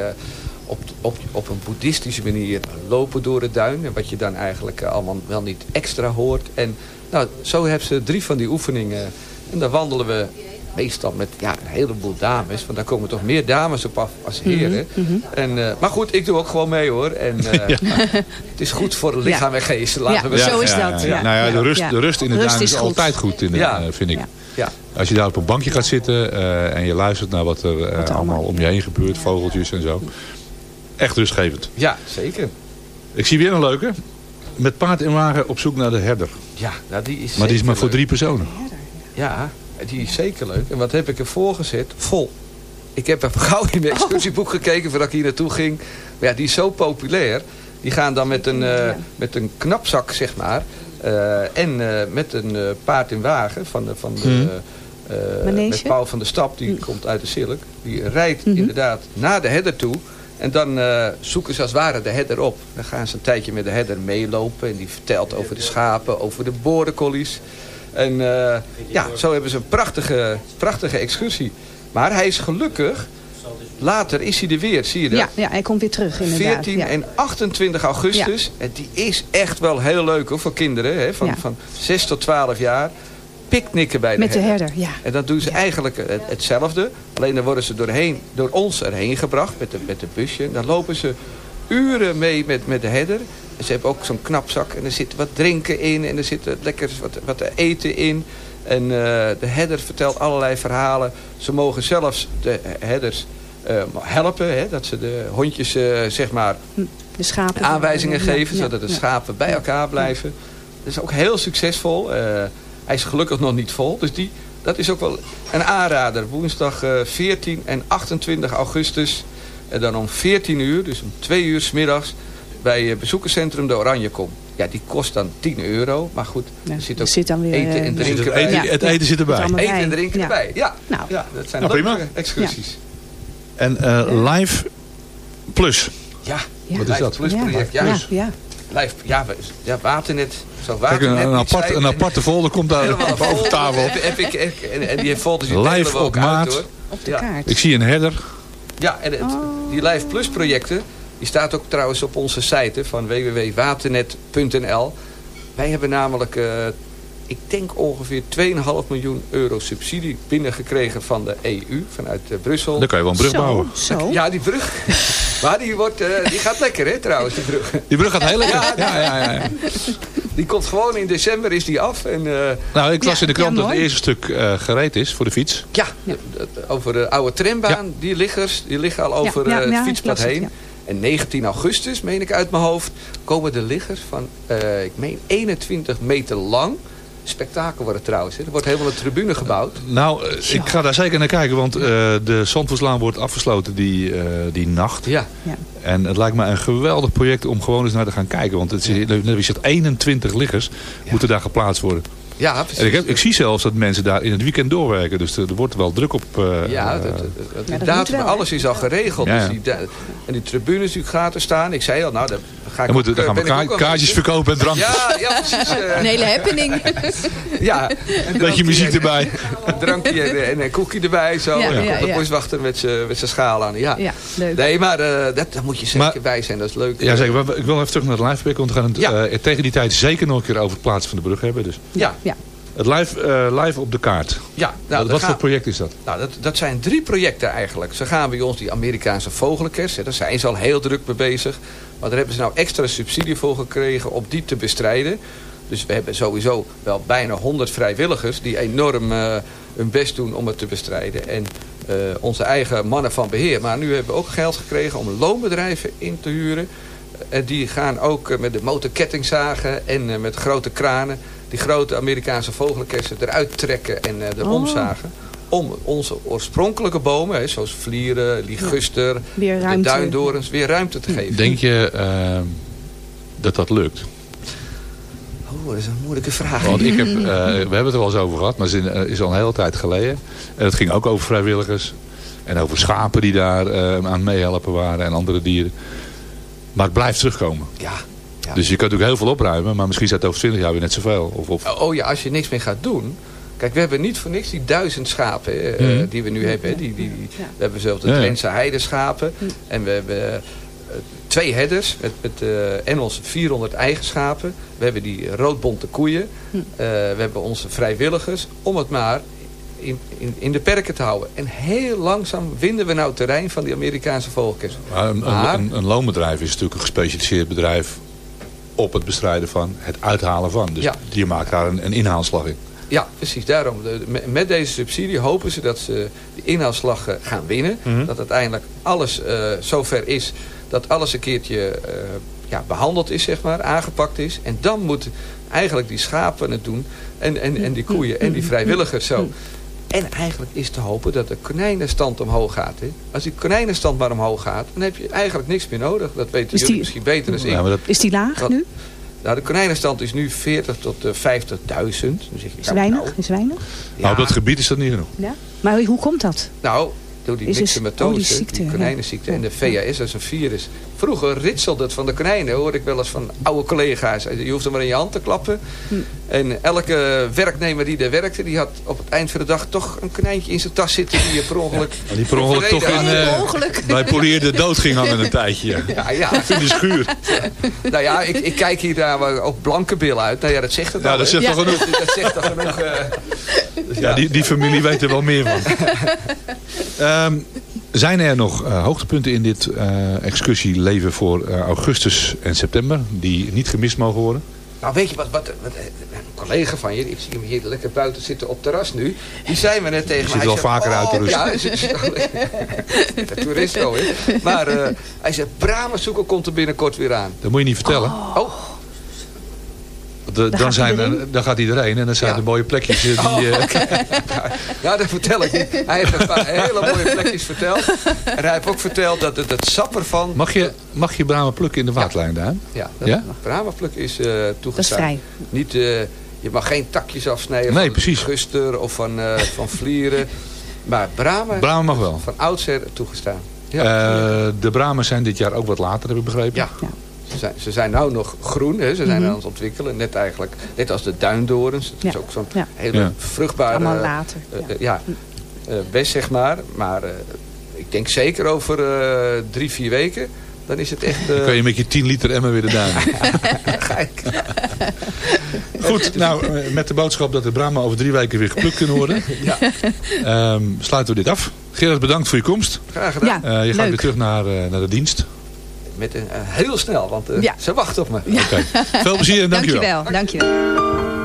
op, op, op een boeddhistische manier lopen door de duin. En wat je dan eigenlijk allemaal wel niet extra hoort. En nou, zo hebben ze drie van die oefeningen. En dan wandelen we meestal met ja, een heleboel dames. Want daar komen toch meer dames op af als heren. Mhm, en, eh, maar goed, ik doe ook gewoon mee hoor. En eh, het is goed voor lichaam en geest. Laten Ja, we zo is dat. Ja. Nou ja, de rust, Ja. de rust in de Rust duin is, is goed. altijd goed, in de, Ja. eh, vind ik. Ja. Ja. Als je daar op een bankje gaat zitten eh, en je luistert naar wat er Wat allemaal om je heen gebeurt, vogeltjes en zo. Echt rustgevend. ja, zeker. Ik zie weer een leuke. Met paard en wagen op zoek naar de herder. Ja, nou, die is Maar die is maar voor drie personen. Ja, die is zeker leuk. En wat heb ik ervoor gezet? Vol. Ik heb even gauw in mijn excursieboek gekeken voordat ik hier naartoe ging. Maar ja, die is zo populair. Die gaan dan met een, eh, met een knapzak, zeg maar. eh, en eh, met een eh, paard in wagen van de, van de, met Paul van de Stap. Die komt uit de Silk. Die rijdt Mhm. inderdaad naar de herder toe. En dan eh, zoeken ze als het ware de herder op. Dan gaan ze een tijdje met de herder meelopen. En die vertelt over de schapen, over de bordercollies. En eh, ja, zo hebben ze een prachtige, prachtige excursie. Maar hij is gelukkig. Later is hij er weer, zie je dat? Ja, ja, hij komt weer terug inderdaad. 14 ja. en 28 augustus. En die is echt wel heel leuk hoor, voor kinderen. Hè, van, Ja. van 6 tot 12 jaar. Picknicken bij de Met de herder. herder, ja. En dan doen ze eigenlijk het- hetzelfde. Alleen dan worden ze doorheen, door ons erheen gebracht met de, met de busje. En dan lopen ze uren mee met, met de herder. Ze hebben ook zo'n knapzak. En er zit wat drinken in. En er zit lekker wat, wat te eten in. En eh, de herder vertelt allerlei verhalen. Ze mogen zelfs de herders eh, helpen. Hè, dat ze de hondjes eh, zeg maar De schapen. aanwijzingen geven. ja, zodat de ja. schapen bij elkaar blijven. Dat is ook heel succesvol. Hij is gelukkig nog niet vol. Dus die, dat is ook wel een aanrader. Woensdag eh, 14 en 28 augustus. En dan om 14 uur, dus om 2 uur s middags. Bij eh, bezoekerscentrum de Oranjekom. Ja, die kost dan 10 euro. Maar goed, Ja, er zit ook zit dan weer, eten eh, en zit drinken het bij. eten- het eten zit erbij. Eten en drinken Ja. erbij. Ja, Nou, ja dat zijn Nou, prima. excursies. En eh, Live Plus. Ja, Ja. Wat is dat? Plus Ja. project. Ja, Juist. ja. Live, ja, we- ja, waternet. Zo Kijk, waternet een, een, apart, een aparte folder komt daar boven tafel. Heb, heb ik, en, en die folders die Live op maat. Uit, hoor. Op de Ja. kaart. Ik zie een herder. Ja, en het, die Live Plus projecten, die staat ook trouwens op onze site van www.waternet.nl. Wij hebben namelijk, eh, ik denk ongeveer 2,5 miljoen euro subsidie binnengekregen van de EU, vanuit eh, Brussel. Dan kan je wel een brug Zo, bouwen. zo. Ja, die brug. maar die, wordt, eh, die gaat lekker, hè, trouwens, die brug. Die brug gaat heel lekker. Ja, Ja, ja, ja, ja. Die komt gewoon in december, is die af. En, eh, Nou, ik las Ja, in de krant ja, dat het eerste stuk eh, gereed is voor de fiets. Ja, over de oude trambaan, die liggers, die liggen al over Ja, ja, eh, het fietspad heen. Ja. En 19 augustus, meen ik uit mijn hoofd, komen de liggers van, eh, ik meen 21 meter lang. Spektakel worden trouwens. Hè. Er wordt helemaal een tribune gebouwd. Nou, eh, ik ga daar zeker naar kijken, want eh, de Zandvoortslaan wordt afgesloten die, eh, die nacht. Ja. En het lijkt me een geweldig project om gewoon eens naar te gaan kijken. Want het is, net zegt, 21 liggers moeten daar geplaatst worden. Ja, precies. En ik, heb, ik zie zelfs dat mensen daar in het weekend doorwerken. Dus er, er wordt wel druk op. eh, Ja, eh, dat, dat, dat- dat datum, wel, alles is al geregeld. Ja, ja. Dus die, en die tribunes die gratis staan. Ik zei al, nou, daar ga ik dan, ook, dan gaan we ben ik ook ka- al kaartjes verkopen en drankjes. Ja, ja, precies. eh, Een hele happening. ja. Een Beetje drankje muziek en- erbij. Een drankje en, en een koekje erbij. Zo. Ja, en dan ja, komt de ja. boswachter met zijn met zijn schaal aan. Ja. Ja, leuk. Nee, maar eh, dat, daar moet je zeker Maar- bij zijn. Dat is leuk. Ja, zeker. Ik wil even terug naar het live want we gaan het eh, tegen die tijd zeker nog een keer over het plaatsen van de brug hebben. Dus. Ja. Het live, eh, live op de kaart. Ja, nou, wat voor project is dat? Nou, dat, dat zijn drie projecten eigenlijk. Ze gaan bij ons die Amerikaanse vogelkers. hè, Daar zijn ze al heel druk mee bezig. Maar daar hebben ze nou extra subsidie voor gekregen om die te bestrijden. Dus we hebben sowieso wel bijna 100 vrijwilligers die enorm eh, hun best doen om het te bestrijden. En eh, onze eigen mannen van beheer. Maar nu hebben we ook geld gekregen om loonbedrijven in te huren. En die gaan ook met de motorkettingzagen en met grote kranen... die grote Amerikaanse vogelkersen eruit trekken en eh er Oh. omzagen. Om onze oorspronkelijke bomen, hè, zoals vlieren, liguster, Weer de duindorens, weer ruimte te geven. Denk je eh, dat dat lukt? Oh, dat is een moeilijke vraag. Want ik heb, eh, we hebben het er wel eens over gehad, maar het is, al een hele tijd geleden. En het ging ook over vrijwilligers. En over schapen die daar eh, aan meehelpen waren en andere dieren. Maar het blijft terugkomen. Ja. Ja. Dus je kunt ook heel veel opruimen, maar misschien het over 20 jaar weer net zoveel. Of, of, Oh ja, als je niks meer gaat doen. Kijk, we hebben niet voor niks die duizend schapen hè, eh, Mhm. die we nu hebben. hè. Die, die, die- Ja. We hebben zelfs de Ja, ja. Drentse heideschapen. En we hebben eh, twee herders met, met, eh, en onze 400 eigen schapen. We hebben die roodbonte koeien. Hm. Eh, we hebben onze vrijwilligers om het maar in, in, in de perken te houden. En heel langzaam winnen we nou terrein van die Amerikaanse vogelkers. Maar een, Maar- een, een, een loonbedrijf is natuurlijk een gespecialiseerd bedrijf op het bestrijden van het uithalen van. Dus Ja. je maakt daar een, een inhaalslag in. Ja, precies. Daarom. Met- deze subsidie hopen ze dat ze de inhaalslag gaan winnen. Mhm. Dat uiteindelijk alles eh, zover is dat alles een keertje eh, ja, behandeld is, zeg maar, aangepakt is. En dan moeten eigenlijk die schapen het doen. En, en, en die koeien en die vrijwilligers zo. En eigenlijk is te hopen dat de konijnenstand omhoog gaat. Hè. Als die konijnenstand maar omhoog gaat, dan heb je eigenlijk niks meer nodig. Dat weten Is jullie die- misschien beter dan ik. Ja, maar dat, Is die laag nu? Nou, de konijnenstand is nu 40 tot eh, 50.000. Dan zeg je, Is nou, weinig? nou, Is weinig? nou, op dat gebied is dat niet genoeg. Ja. Maar hoe komt dat? Nou, door die Is dus- myxomatose, oh, die die, ja. konijnenziekte en de VHS, dat is een virus. Vroeger ritselde het van de konijnen, hoorde ik wel eens van oude collega's. Je hoeft er maar in je hand te klappen. Hm. En elke werknemer die daar werkte, die had op het eind van de dag toch een konijntje in zijn tas zitten die je per ongeluk... Die per ongeluk toch in, eh, Ongeluk. bij Poleerde dood ging hangen een tijdje. Ja. Ja, ja. In de schuur. nou ja, ik, ik kijk hier daar ook blanke bil uit. Nou ja, dat zegt het Ja, al. dat zegt toch genoeg. Dat zegt toch genoeg. eh, Ja, die, die familie weet er wel meer van. Ehm, zijn er nog eh, hoogtepunten in dit eh excursieleven voor eh, augustus en september die niet gemist mogen worden? Nou, weet je wat, wat, wat een collega van je, ik zie hem hier lekker buiten zitten op terras nu. Die zei me net tegen me. zit hij wel zei, vaker uit te "Oh, rusten." Ja, hij zit de toerist hè. Maar hij zei, Bramenzoeker komt er binnenkort weer aan. Dat moet je niet vertellen. Oh, De- dan, gaat zijn iedereen. er, dan gaat iedereen en dan zijn Ja. er mooie plekjes. Die, eh, ja, dat vertel ik niet. Hij heeft een paar hele mooie plekjes verteld. En hij heeft ook verteld dat het, het sap ervan... mag, je, mag je bramen plukken in de waterlijn daar? Ja, dat Ja? bramenpluk is eh toegestaan. Dat is vrij. Niet, eh, je mag geen takjes afsnijden Nee, van precies. guster of van, eh, van vlieren. Maar bramen, Bramen mag wel. van oudsher toegestaan. Ja. Eh, de bramen zijn dit jaar ook wat later, heb ik begrepen. Ja. Ze zijn, ze zijn nou nog groen, hè. ze zijn Mhm. aan het ontwikkelen. Net eigenlijk, net als de duindorens. Het is ook zo'n Ja. hele Ja. vruchtbare Allemaal later. eh, Ja. eh, ja, eh, best zeg maar. Maar eh, ik denk zeker over eh, drie, vier weken. Dan is het echt... eh, Dan kan je met je 10 liter emmer weer de. Kijk. Goed, nou, met de boodschap dat de bramen over drie weken weer geplukt kunnen worden. Ja. Ehm, sluiten we dit af. Gerard, bedankt voor je komst. Graag gedaan. Ja, Eh, je gaat leuk. weer terug naar, eh, naar de dienst. Met een, eh, heel snel, want eh, Ja. ze wachten op me. Oké. Veel plezier en dankjewel. Dankjewel. Dankjewel.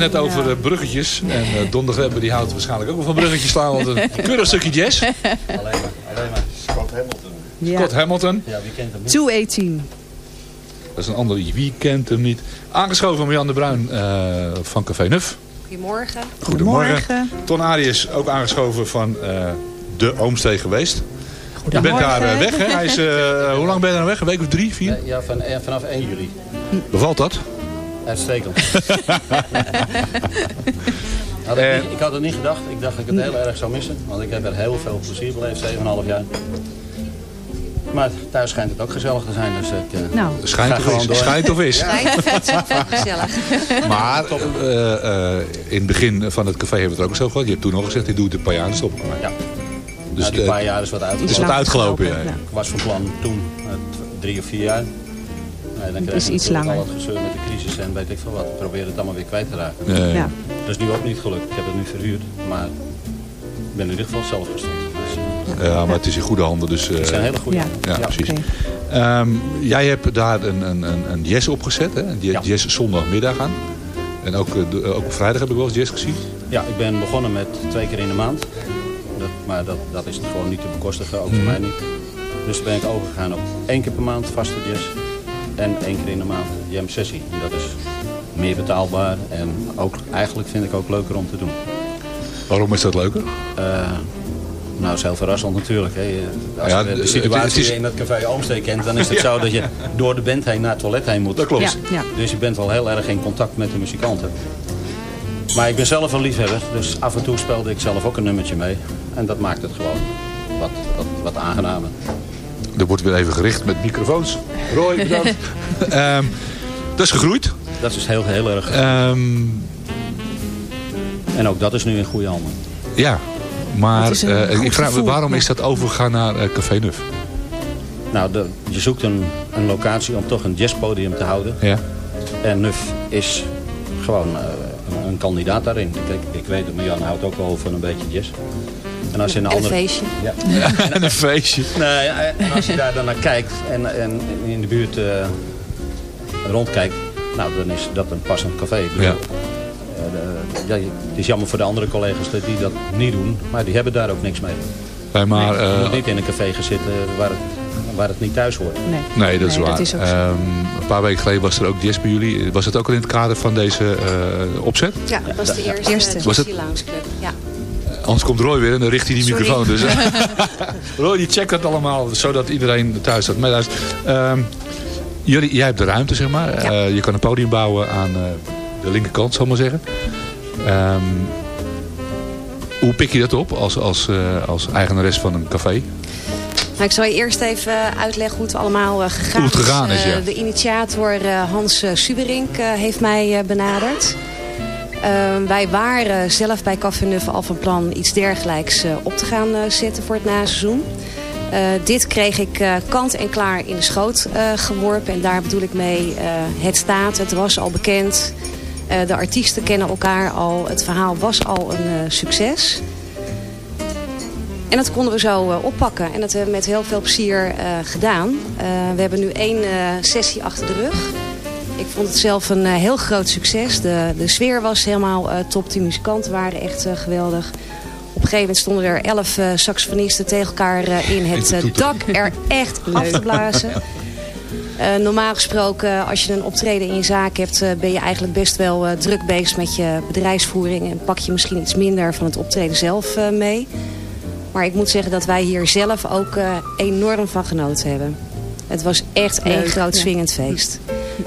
Net over eh, bruggetjes. En eh Don de Grebbe die houdt waarschijnlijk ook wel van bruggetjes staan. Want een keurig stukje jazz. Alleen maar, alleen maar. Scott Hamilton. Scott Hamilton. Ja, wie kent hem niet? 218. Dat is een ander. Wie kent hem niet? Aangeschoven Marjan de Bruin eh, van Café Nuf. Goedemorgen. Goedemorgen. Ton Arius ook aangeschoven van eh, de Oomsteeg geweest. Je bent daar weg, hè? Hij is, eh, hoe lang ben je daar weg? Een week of drie, vier? Ja, van, vanaf 1 juli. Bevalt dat? Uitstekend. Had ik, niet- ik had het niet gedacht. Ik dacht dat ik het heel erg zou missen. Want ik heb er heel veel plezier beleefd, 7,5 jaar. Maar thuis schijnt het ook gezellig te zijn. Dus ik eh, Nou. Schijnt ga of gewoon is? door. Schijnt of is? Schijnt of is, vet gezellig. Maar eh, eh, in het begin van het café hebben we het ook zo gehad. Je hebt toen al gezegd, ik doe het een paar jaar stop maar. Ja. Dus Nou, die eh, paar jaar is wat uitgelopen. Het is wat uitgelopen, ja. Ik was van plan toen, eh, drie of vier jaar. Nee, dan Het is je iets natuurlijk langer. al het gezeur met de crisis en weet ik veel wat. Probeer het allemaal weer kwijt te raken. Ja. Dat is nu ook niet gelukt. Ik heb het nu verhuurd. Maar ik ben in ieder geval zelf gestopt. Dus, Ja, maar het is in goede handen. Dus, eh, het zijn hele goede Ja. handen. Ja, precies. Ehm, jij hebt daar een, een, een, een jazz opgezet, hè? Een jazz zondagmiddag aan. En ook, eh, de- ook op vrijdag heb ik wel eens jazz gezien. Ja, ik ben begonnen met twee keer in de maand. Dat, maar dat, dat is gewoon niet te bekostigen, ook voor Mhm. mij niet. Dus ben ik overgegaan op één keer per maand vaste jazz. En één keer in de maand jam sessie. En dat is meer betaalbaar en ook, eigenlijk vind ik ook leuker om te doen. Waarom is dat leuker? Eh, nou, is heel verrassend natuurlijk. Hè. Als Ja, je de het- situatie het is- in het café Oomsteek kent, dan is het Ja. zo dat je door de band heen naar het toilet heen moet. Dat klopt. Ja, ja. Dus je bent wel heel erg in contact met de muzikanten. Maar ik ben zelf een liefhebber, dus af en toe speelde ik zelf ook een nummertje mee. En dat maakt het gewoon wat, wat, wat aangenamer. Er wordt weer even gericht met microfoons. Roy, bedankt. Ehm, dat is gegroeid. Dat is heel, heel erg. Ehm, En ook dat is nu in goede handen. ja, maar Het eh, ik vraag me waarom is dat overgegaan naar eh, Café Nuf? Nou, de, je zoekt een, een locatie om toch een jazzpodium te houden. Ja. En Nuf is gewoon eh, een, een kandidaat daarin. Kijk, ik weet dat Marjan houdt ook wel van een beetje jazz. En als je een En een andere... feestje. Ja. En een feestje. Nee, en als je daar dan naar kijkt en, en in de buurt eh, rondkijkt, nou, dan is dat een passend café. Ik bedoel, Ja. eh, de- ja, het is jammer voor de andere collega's dat die dat niet doen, maar die hebben daar ook niks mee. Nee, maar, je eh, moet niet in een café gaan zitten waar het, waar het niet thuis hoort. Nee, Nee, dat is Nee, waar. dat is. Ehm, een paar weken geleden was er ook jazz bij jullie. Was het ook al in het kader van deze eh, opzet? Ja, dat was de eerste, Eerste. Was was het- Lounge Club. Ja. Anders komt Roy weer en dan richt hij die Sorry. microfoon. Dus, Roy die checkt dat allemaal, zodat iedereen thuis staat. Maar ehm, jullie, jij hebt de ruimte, zeg maar. Eh, je kan een podium bouwen aan eh, de linkerkant, zal ik maar zeggen. Ehm, hoe pik je dat op als, als, eh, als eigenares van een café? Nou, ik zal je eerst even uitleggen hoe het allemaal gegaan, Hoe het gegaan is, ja. De initiator Hans Suberink heeft mij benaderd. Eh, wij waren zelf bij Café al van plan iets dergelijks eh, op te gaan eh, zetten voor het naseizoen. Eh, dit kreeg ik kant en klaar in de schoot geworpen. En daar bedoel ik mee, het staat, het was al bekend. De artiesten kennen elkaar al. Het verhaal was al een succes. En dat konden we zo oppakken. En dat hebben we met heel veel plezier gedaan. We hebben nu één sessie achter de rug. Ik vond het zelf een eh, heel groot succes. De, de sfeer was helemaal eh, top. Die muzikanten waren echt eh, geweldig. Op een gegeven moment stonden er elf eh, saxofonisten tegen elkaar eh, in het dak er echt af te blazen. Eh, normaal gesproken, als je een optreden in je zaak hebt... eh, ben je eigenlijk best wel eh, druk bezig met je bedrijfsvoering... en pak je misschien iets minder van het optreden zelf eh, mee. Maar ik moet zeggen dat wij hier zelf ook eh, enorm van genoten hebben. Het was echt één Leuk, groot swingend feest.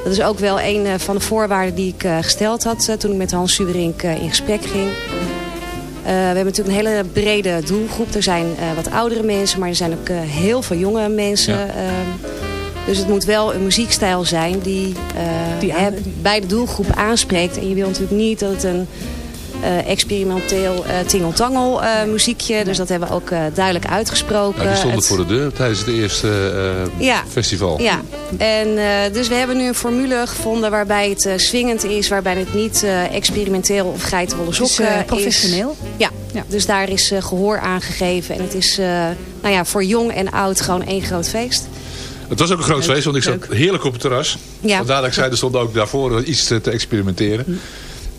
Dat is ook wel een eh, van de voorwaarden die ik eh, gesteld had... eh, toen ik met Hans Suberink in gesprek ging... We hebben natuurlijk een hele brede doelgroep. Er zijn wat oudere mensen, maar er zijn ook heel veel jonge mensen. Ja. Ehm, dus het moet wel een muziekstijl zijn die, hè, bij de doelgroep aanspreekt. En je wil natuurlijk niet dat het een experimenteel eh tingeltangel eh, muziekje. Dus dat hebben we ook eh, duidelijk uitgesproken. Nou, die stonden Het- voor de deur tijdens het eerste eh, Ja. festival. ja, en eh, dus we hebben nu een formule gevonden waarbij het eh, swingend is, waarbij het niet eh, experimenteel of geitenwolle Het is, sokken eh, professioneel. Ja. dus daar is eh, gehoor aan gegeven. En het is eh, nou ja, voor jong en oud gewoon één groot feest. Het was ook een groot feest, want ik zat heerlijk op het terras. Ja. Vandaar dat ik zei, er stond ook daarvoor iets te, te experimenteren.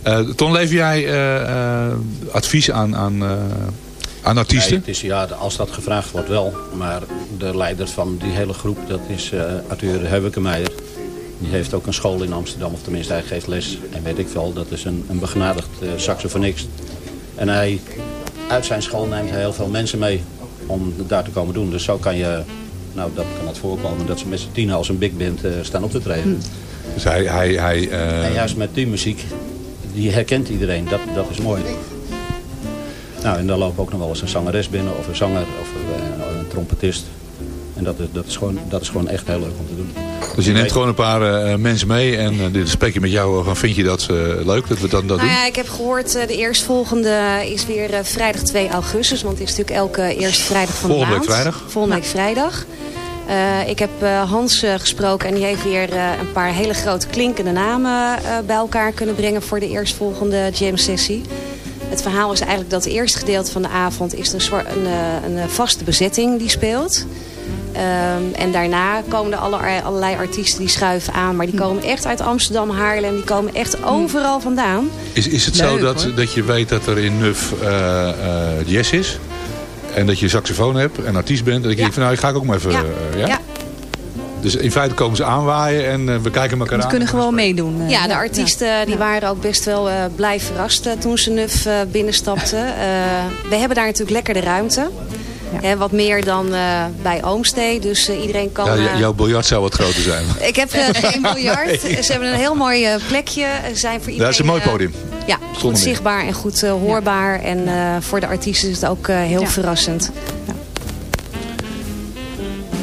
Eh, Ton, lever jij eh, eh, advies aan, aan, aan artiesten? Nee, het is, ja, als dat gevraagd wordt wel. Maar de leider van die hele groep, dat is eh, Arthur Heubekemeijer. Die heeft ook een school in Amsterdam, of tenminste hij geeft les. En weet ik wel, dat is een, een begenadigd uh, saxofonist. En hij, uit zijn school neemt hij heel veel mensen mee om daar te komen doen. Dus zo kan je, nou dat kan het voorkomen, dat ze met z'n tien als een big band staan op te treden. Dus hij... hij, hij En juist met die muziek, die herkent iedereen. Dat, dat is mooi. Nou, en dan loopt ook nog wel eens een zangeres binnen, of een zanger, of een, een trompetist. En dat is, dat, is gewoon, dat is gewoon echt heel leuk om te doen. Dus je neemt gewoon een paar eh, mensen mee en uh, dit spreek je met jou van vind je dat uh, leuk dat we dat, dat Nou doen? ja, ik heb gehoord, uh, de eerstvolgende is weer uh, vrijdag 2 augustus. Want het is natuurlijk elke eerste vrijdag van Volgende de maand. week vrijdag. Volgende week vrijdag. Uh, ik heb uh, Hans uh, gesproken en die heeft weer een paar hele grote klinkende namen bij elkaar kunnen brengen voor de eerstvolgende jam sessie. Het verhaal is eigenlijk dat het eerste gedeelte van de avond is een, een, een vaste bezetting die speelt. Um, en daarna komen er alle, allerlei artiesten die schuiven aan. Maar die komen echt uit Amsterdam, Haarlem. Die komen echt overal vandaan. Is, is het Leuk, zo dat, dat je weet dat er in Nuf uh, uh, jazz is? En dat je saxofoon hebt en artiest bent. En dat je ja. denkt van nou, ik ga ik ook maar even... Ja. Uh, ja? ja? Dus in feite komen ze aanwaaien en we kijken elkaar aan. Ze kunnen gewoon meedoen. Ja, de artiesten die waren ook best wel blij verrast toen ze Nuf binnenstapten. we hebben daar natuurlijk lekker de ruimte. Ja. He, wat meer dan uh, bij Oomstee. Dus uh, iedereen kan... Ja, jouw biljart zou wat groter zijn. ik heb uh, geen biljart. nee. Ze hebben een heel mooi plekje. Zijn voor iedereen, dat is een mooi podium. ja, goed zichtbaar en goed hoorbaar. Ja. En voor de artiesten is het ook heel ja. verrassend.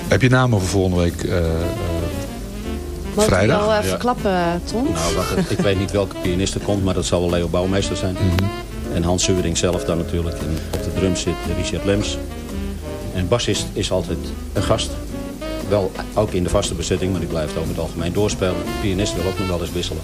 Heb je namen voor volgende week Mag vrijdag? ik wel uh, verklappen, Tom? Nou, wacht, ik weet niet welke pianist er komt, maar dat zal wel Leo Bouwmeester zijn. Mm -hmm. En Hans Suwering zelf dan natuurlijk. En op de drums zit Richard Lems. En bassist is altijd een gast. Wel ook in de vaste bezetting, maar die blijft over het algemeen doorspelen. De pianist wil ook nog wel eens wisselen.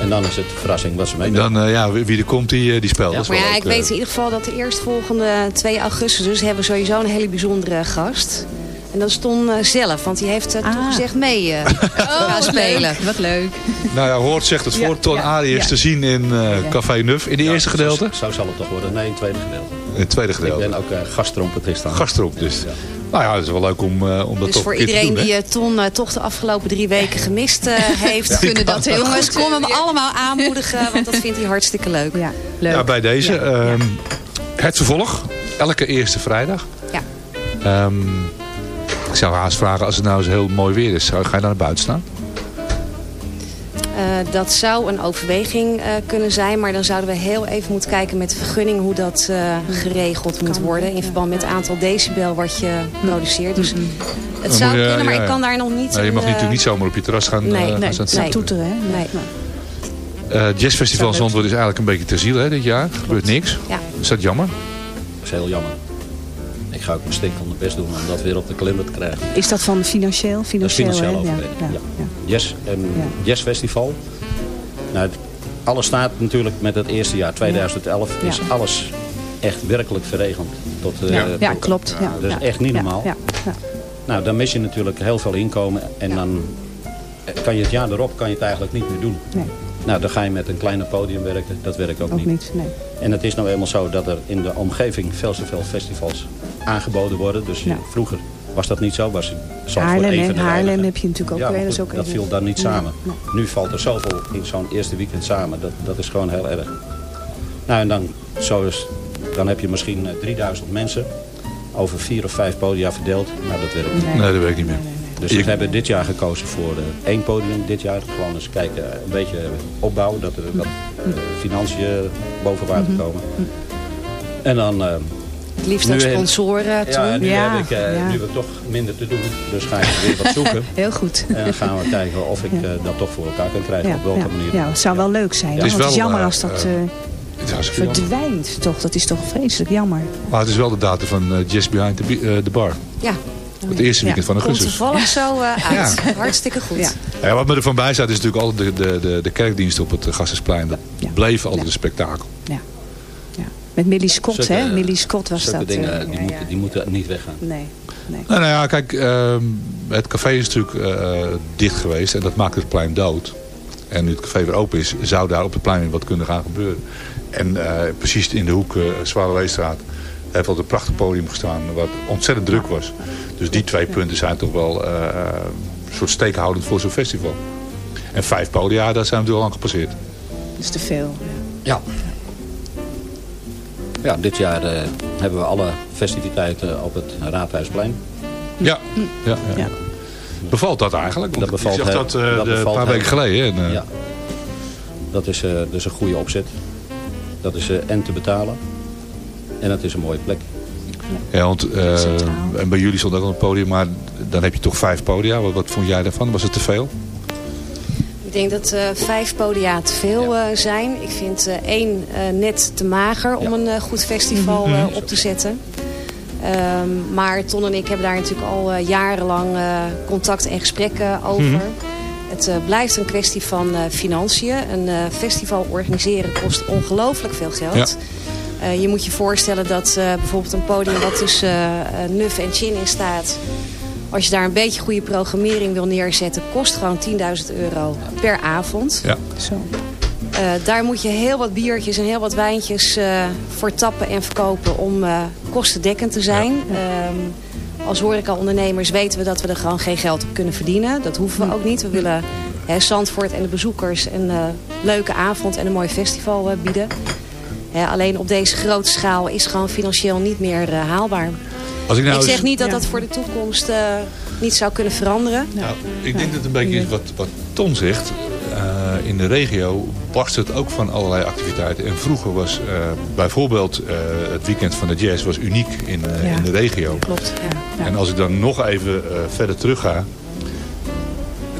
En dan is het verrassing wat ze meenemen. Dan, uh, ja, wie er komt, die, die speelt. Ja, maar ja, ik weet in ieder geval dat de eerstvolgende 2 augustus... dus hebben we sowieso een hele bijzondere gast. En dat is Ton zelf, want die heeft uh, ah. toegezegd mee uh, oh, gaan spelen. Leuk. Wat leuk. Nou ja, hoort zegt het voor. Ja, Ton ja, Arie is ja. te zien in Café Nuf. In de eerste gedeelte? Zo, zo, zal het toch worden. Nee, in het tweede gedeelte. In het tweede gedeelte. Ik ben ook gastrompetist aan. Gastrompetist. Ja. Nou ja, het is wel leuk om, uh, om dat dus toch voor te iedereen doen, die uh, Ton uh, toch de afgelopen drie weken gemist heeft, ja, kunnen dat heel Jongens, kom hem allemaal aanmoedigen, want dat vindt hij hartstikke leuk. Ja, leuk. ja bij deze. Ja. Um, het vervolg, elke eerste vrijdag. Ja. Um, ik zou haast vragen, als het nou eens heel mooi weer is, ga je dan naar buiten staan? Uh, dat zou een overweging uh, kunnen zijn. Maar dan zouden we heel even moeten kijken met de vergunning hoe dat uh, geregeld moet worden. In verband met het aantal decibel wat je produceert. Dus het zou je, kunnen, maar ja, ik kan daar nog niet... Nou, je mag een, natuurlijk niet zomaar op je terras gaan, nee, gaan nee, staan nee, toeteren. Hè? Nee. nee. Jazzfestival Zandvoort is eigenlijk een beetje ter ziele hè, dit jaar. Er gebeurt niks. Ja. Is dat jammer? Dat is heel jammer. Ik ga ook mijn stinkende best doen om dat weer op de klimmer te krijgen. Is dat van financieel? Financieel, dat is financieel ja. ja. ja. Yes, een Yes Festival. Nou, alles staat natuurlijk met het eerste jaar, 2011, is alles echt werkelijk verregeld. Tot, uh, ja. klopt. Ja. Dat is echt niet normaal. Nou, dan mis je natuurlijk heel veel inkomen en dan kan je het jaar erop kan je het eigenlijk niet meer doen. Nee. Nou, dan ga je met een kleiner podium werken. Dat werkt ook, ook niet. niet nee. En het is nou eenmaal zo dat er in de omgeving veel te veel festivals aangeboden worden. Dus ja. vroeger was dat niet zo. Was Haarlem, even Haarlem heb je natuurlijk ook. Ja, weer, goed, ook dat viel daar niet samen. Nee. Nu valt er zoveel in zo'n eerste weekend samen. Dat, dat is gewoon heel erg. Nou, en dan, zo is, dan heb je misschien 3000 mensen over vier of vijf podia verdeeld. Nou, dat werkt niet. Nee, nee dat werkt niet meer. Dus we hebben dit jaar gekozen voor uh, één podium. Dit jaar gewoon eens kijken, een beetje opbouwen. Dat er wat uh, financiën boven water komen. En dan... Uh, het liefst ook sponsoren toen. Ja, nu, ja, heb ik, ja. nu heb ik toch minder te doen. Dus ga ik weer wat zoeken. Heel goed. En dan gaan we kijken of ik ja. dat toch voor elkaar kan krijgen. Op welke manier. Ja, het zou wel leuk zijn. Het is, wel, het is jammer als dat verdwijnt. Jammer. Toch? Dat is toch vreselijk jammer. Maar het is wel de datum van Just Behind the, the Bar. Ja. Het eerste weekend ja, van augustus. Komt toevallig zo uh, uit. Ja. Hartstikke goed. Ja. Ja, wat me ervan bij staat is natuurlijk altijd de, de, de, de kerkdienst op het Gassersplein. Dat ja. bleef altijd een spektakel. Ja. ja. Met Millie Scott, zulke, hè? Millie Scott was dat. dingen, die, moeten, die moeten niet weggaan. Nee. nee. Nou, nou ja, kijk, uh, het café is natuurlijk uh, dicht geweest. En dat maakt het plein dood. En nu het café weer open is, zou daar op het plein weer wat kunnen gaan gebeuren. En eh, precies in de hoek uh, Zwaluweestraat heeft al een prachtig podium gestaan wat ontzettend druk was. Dus die twee punten zijn toch wel eh, een soort steekhoudend voor zo'n festival. En vijf podia, dat zijn we natuurlijk al gepasseerd. Dat is te veel. Ja. Ja, dit jaar eh, hebben we alle festiviteiten op het Raadhuisplein. Ja, ja, ja. Bevalt dat eigenlijk? Want Dat bevalt je zag dat, eh, dat de- een paar weken geleden. En, eh, Ja. Dat is, eh, is een goede opzet. Dat is eh, en te betalen. En het is een mooie plek. Ja, want eh, en bij jullie stond ook al een podium, maar dan heb je toch vijf podia. Wat, wat vond jij daarvan? Was het te veel? Ik denk dat eh, vijf podia te veel eh, zijn. Ik vind eh, één eh, net te mager om een eh, goed festival eh, op te zetten. Ehm, maar Ton en ik hebben daar natuurlijk al eh, jarenlang eh, contact en gesprekken over. Mhm. Het eh, blijft een kwestie van eh, financiën. Een eh, festival organiseren kost ongelooflijk veel geld. Eh, je moet je voorstellen dat eh, bijvoorbeeld een podium wat tussen eh, eh, Nuf en Chin in staat... als je daar een beetje goede programmering wil neerzetten... kost gewoon 10.000 euro per avond. Ja. Zo. Eh, daar moet je heel wat biertjes en heel wat wijntjes eh, voor tappen en verkopen... om eh, kostendekkend te zijn. Ehm, als horecaondernemers weten we dat we er gewoon geen geld op kunnen verdienen. Dat hoeven we ook niet. We willen hè, Zandvoort en de bezoekers een leuke avond en een mooi festival eh, bieden. Alleen op deze grote schaal is gewoon financieel niet meer eh, haalbaar. Als ik nou ik eens- zeg niet dat dat voor de toekomst eh, niet zou kunnen veranderen. Nou, ik denk dat het een beetje is wat, wat Ton zegt. Eh, in de regio barst het ook van allerlei activiteiten. En vroeger was eh, bijvoorbeeld eh, het weekend van de jazz was uniek in, eh, Ja. in de regio. Klopt. Ja. En als ik dan nog even eh, verder terug ga,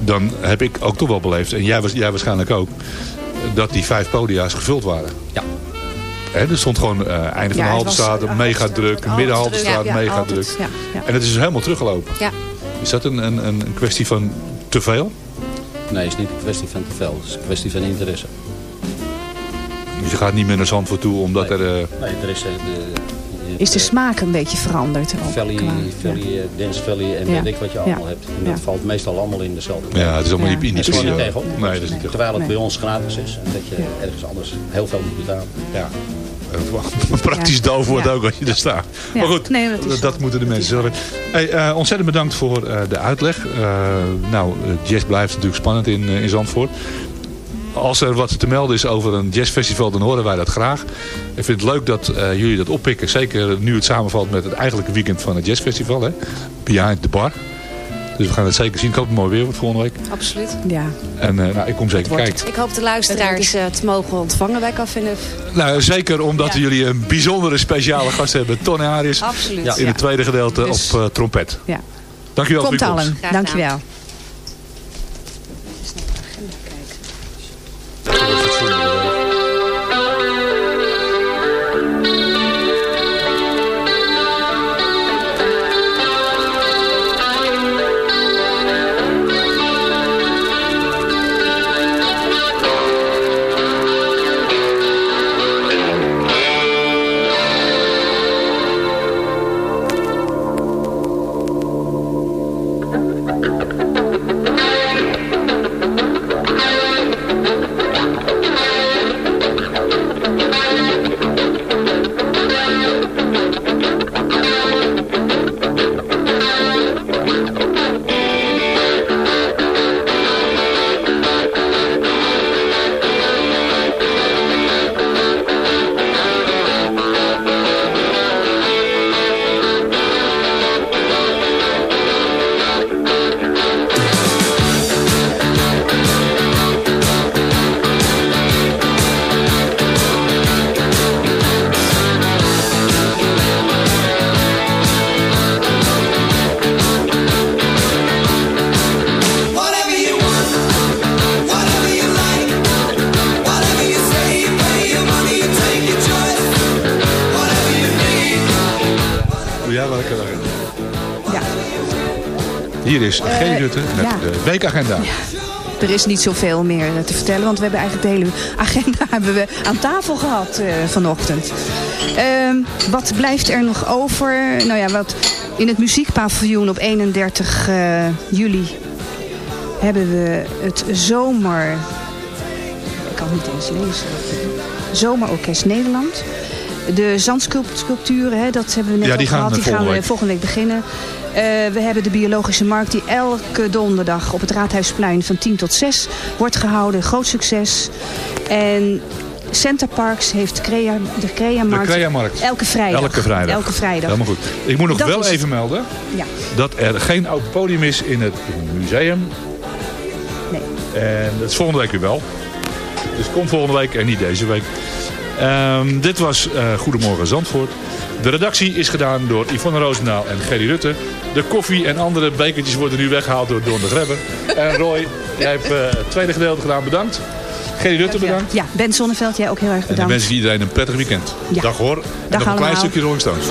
dan heb ik ook toch wel beleefd, en jij, was, jij waarschijnlijk ook, dat die vijf podia's gevuld waren. Ja. Hè, er stond gewoon eh, einde van Ja, de Haltestraat, eh, mega druk, middenhaltestraat, Ja, ja, mega druk. ja, ja. En het is dus helemaal teruggelopen. Ja. Is dat een, een, een kwestie van te veel? Nee, het is niet een kwestie van te veel. Het is een kwestie van interesse. Dus je gaat niet meer naar Zandvoort toe omdat er... eh, Nee, er is... eh, Is de smaak een beetje veranderd? ook Valley, qua- Valley eh, Dance Valley en Ja. weet ik wat je Ja. allemaal hebt. En dat Ja. valt meestal allemaal in dezelfde Ja, het is allemaal niet in die Het is gewoon studio. niet tegenop. Nee, dat is niet. Terwijl het Nee. bij ons gratis is. En dat je ergens anders heel veel moet betalen. Ja. Praktisch doof wordt Ja. ook als je er staat. Ja. Maar goed, Nee, dat, moeten de mensen zelf weten. Hey, eh, ontzettend bedankt voor eh, de uitleg. Eh, nou, eh, jazz blijft natuurlijk spannend in, eh, in Zandvoort. Als er wat te melden is over een jazzfestival, dan horen wij dat graag. Ik vind het leuk dat eh, jullie dat oppikken. Zeker nu het samenvalt met het eigenlijke weekend van het jazzfestival. Hè? Behind the bar. Dus we gaan het zeker zien. Ik hoop het mooi weer wordt volgende week. Absoluut. Ja. En eh, nou, ik kom zeker kijken. Ik hoop de luisteraars eh, te mogen ontvangen bij Café. Nou, zeker omdat jullie een bijzondere speciale gast hebben. Tony Arias. Absoluut. In Ja. het tweede gedeelte Dus- op eh, trompet. Ja. Dankjewel Komt voor je komst. allen. Dankjewel. Hier is G. Eh, Rutte met ja. de weekagenda. Er is niet zoveel meer eh, te vertellen, want we hebben eigenlijk de hele agenda hebben we aan tafel gehad eh, vanochtend. Ehm, wat blijft er nog over? Nou ja, wat in het muziekpaviljoen op 31 eh, juli hebben we het zomer kan het niet eens lezen. Zomerorkest Nederland. De zandsculpturen, hè, dat hebben we net Ja, al die gaan gehad. Die gaan we week. volgende week beginnen. Eh, we hebben de biologische markt die elke donderdag op het Raadhuisplein van 10 tot 6 wordt gehouden. Groot succes. En Center Parks heeft Crea, de Crea-markt elke vrijdag. Elke vrijdag. Elke vrijdag. Helemaal goed. Ik moet nog Dat wel is- even melden Ja. dat er geen open podium is in het museum. Nee. En dat is volgende week weer wel. Dus kom volgende week en niet deze week. Ehm, dit was eh, Goedemorgen Zandvoort. De redactie is gedaan door Yvonne Roosendaal en Gerry Rutte. De koffie en andere bekertjes worden nu weggehaald door Don de Grebber. En Roy, jij hebt eh, het tweede gedeelte gedaan. Bedankt. Gerry Rutte bedankt. Ja, Ben Zonneveld, jij ook heel erg En dan bedankt. wens ik iedereen een prettig weekend. Ja. Dag hoor. En Dag nog een klein stukje Rolling Stones.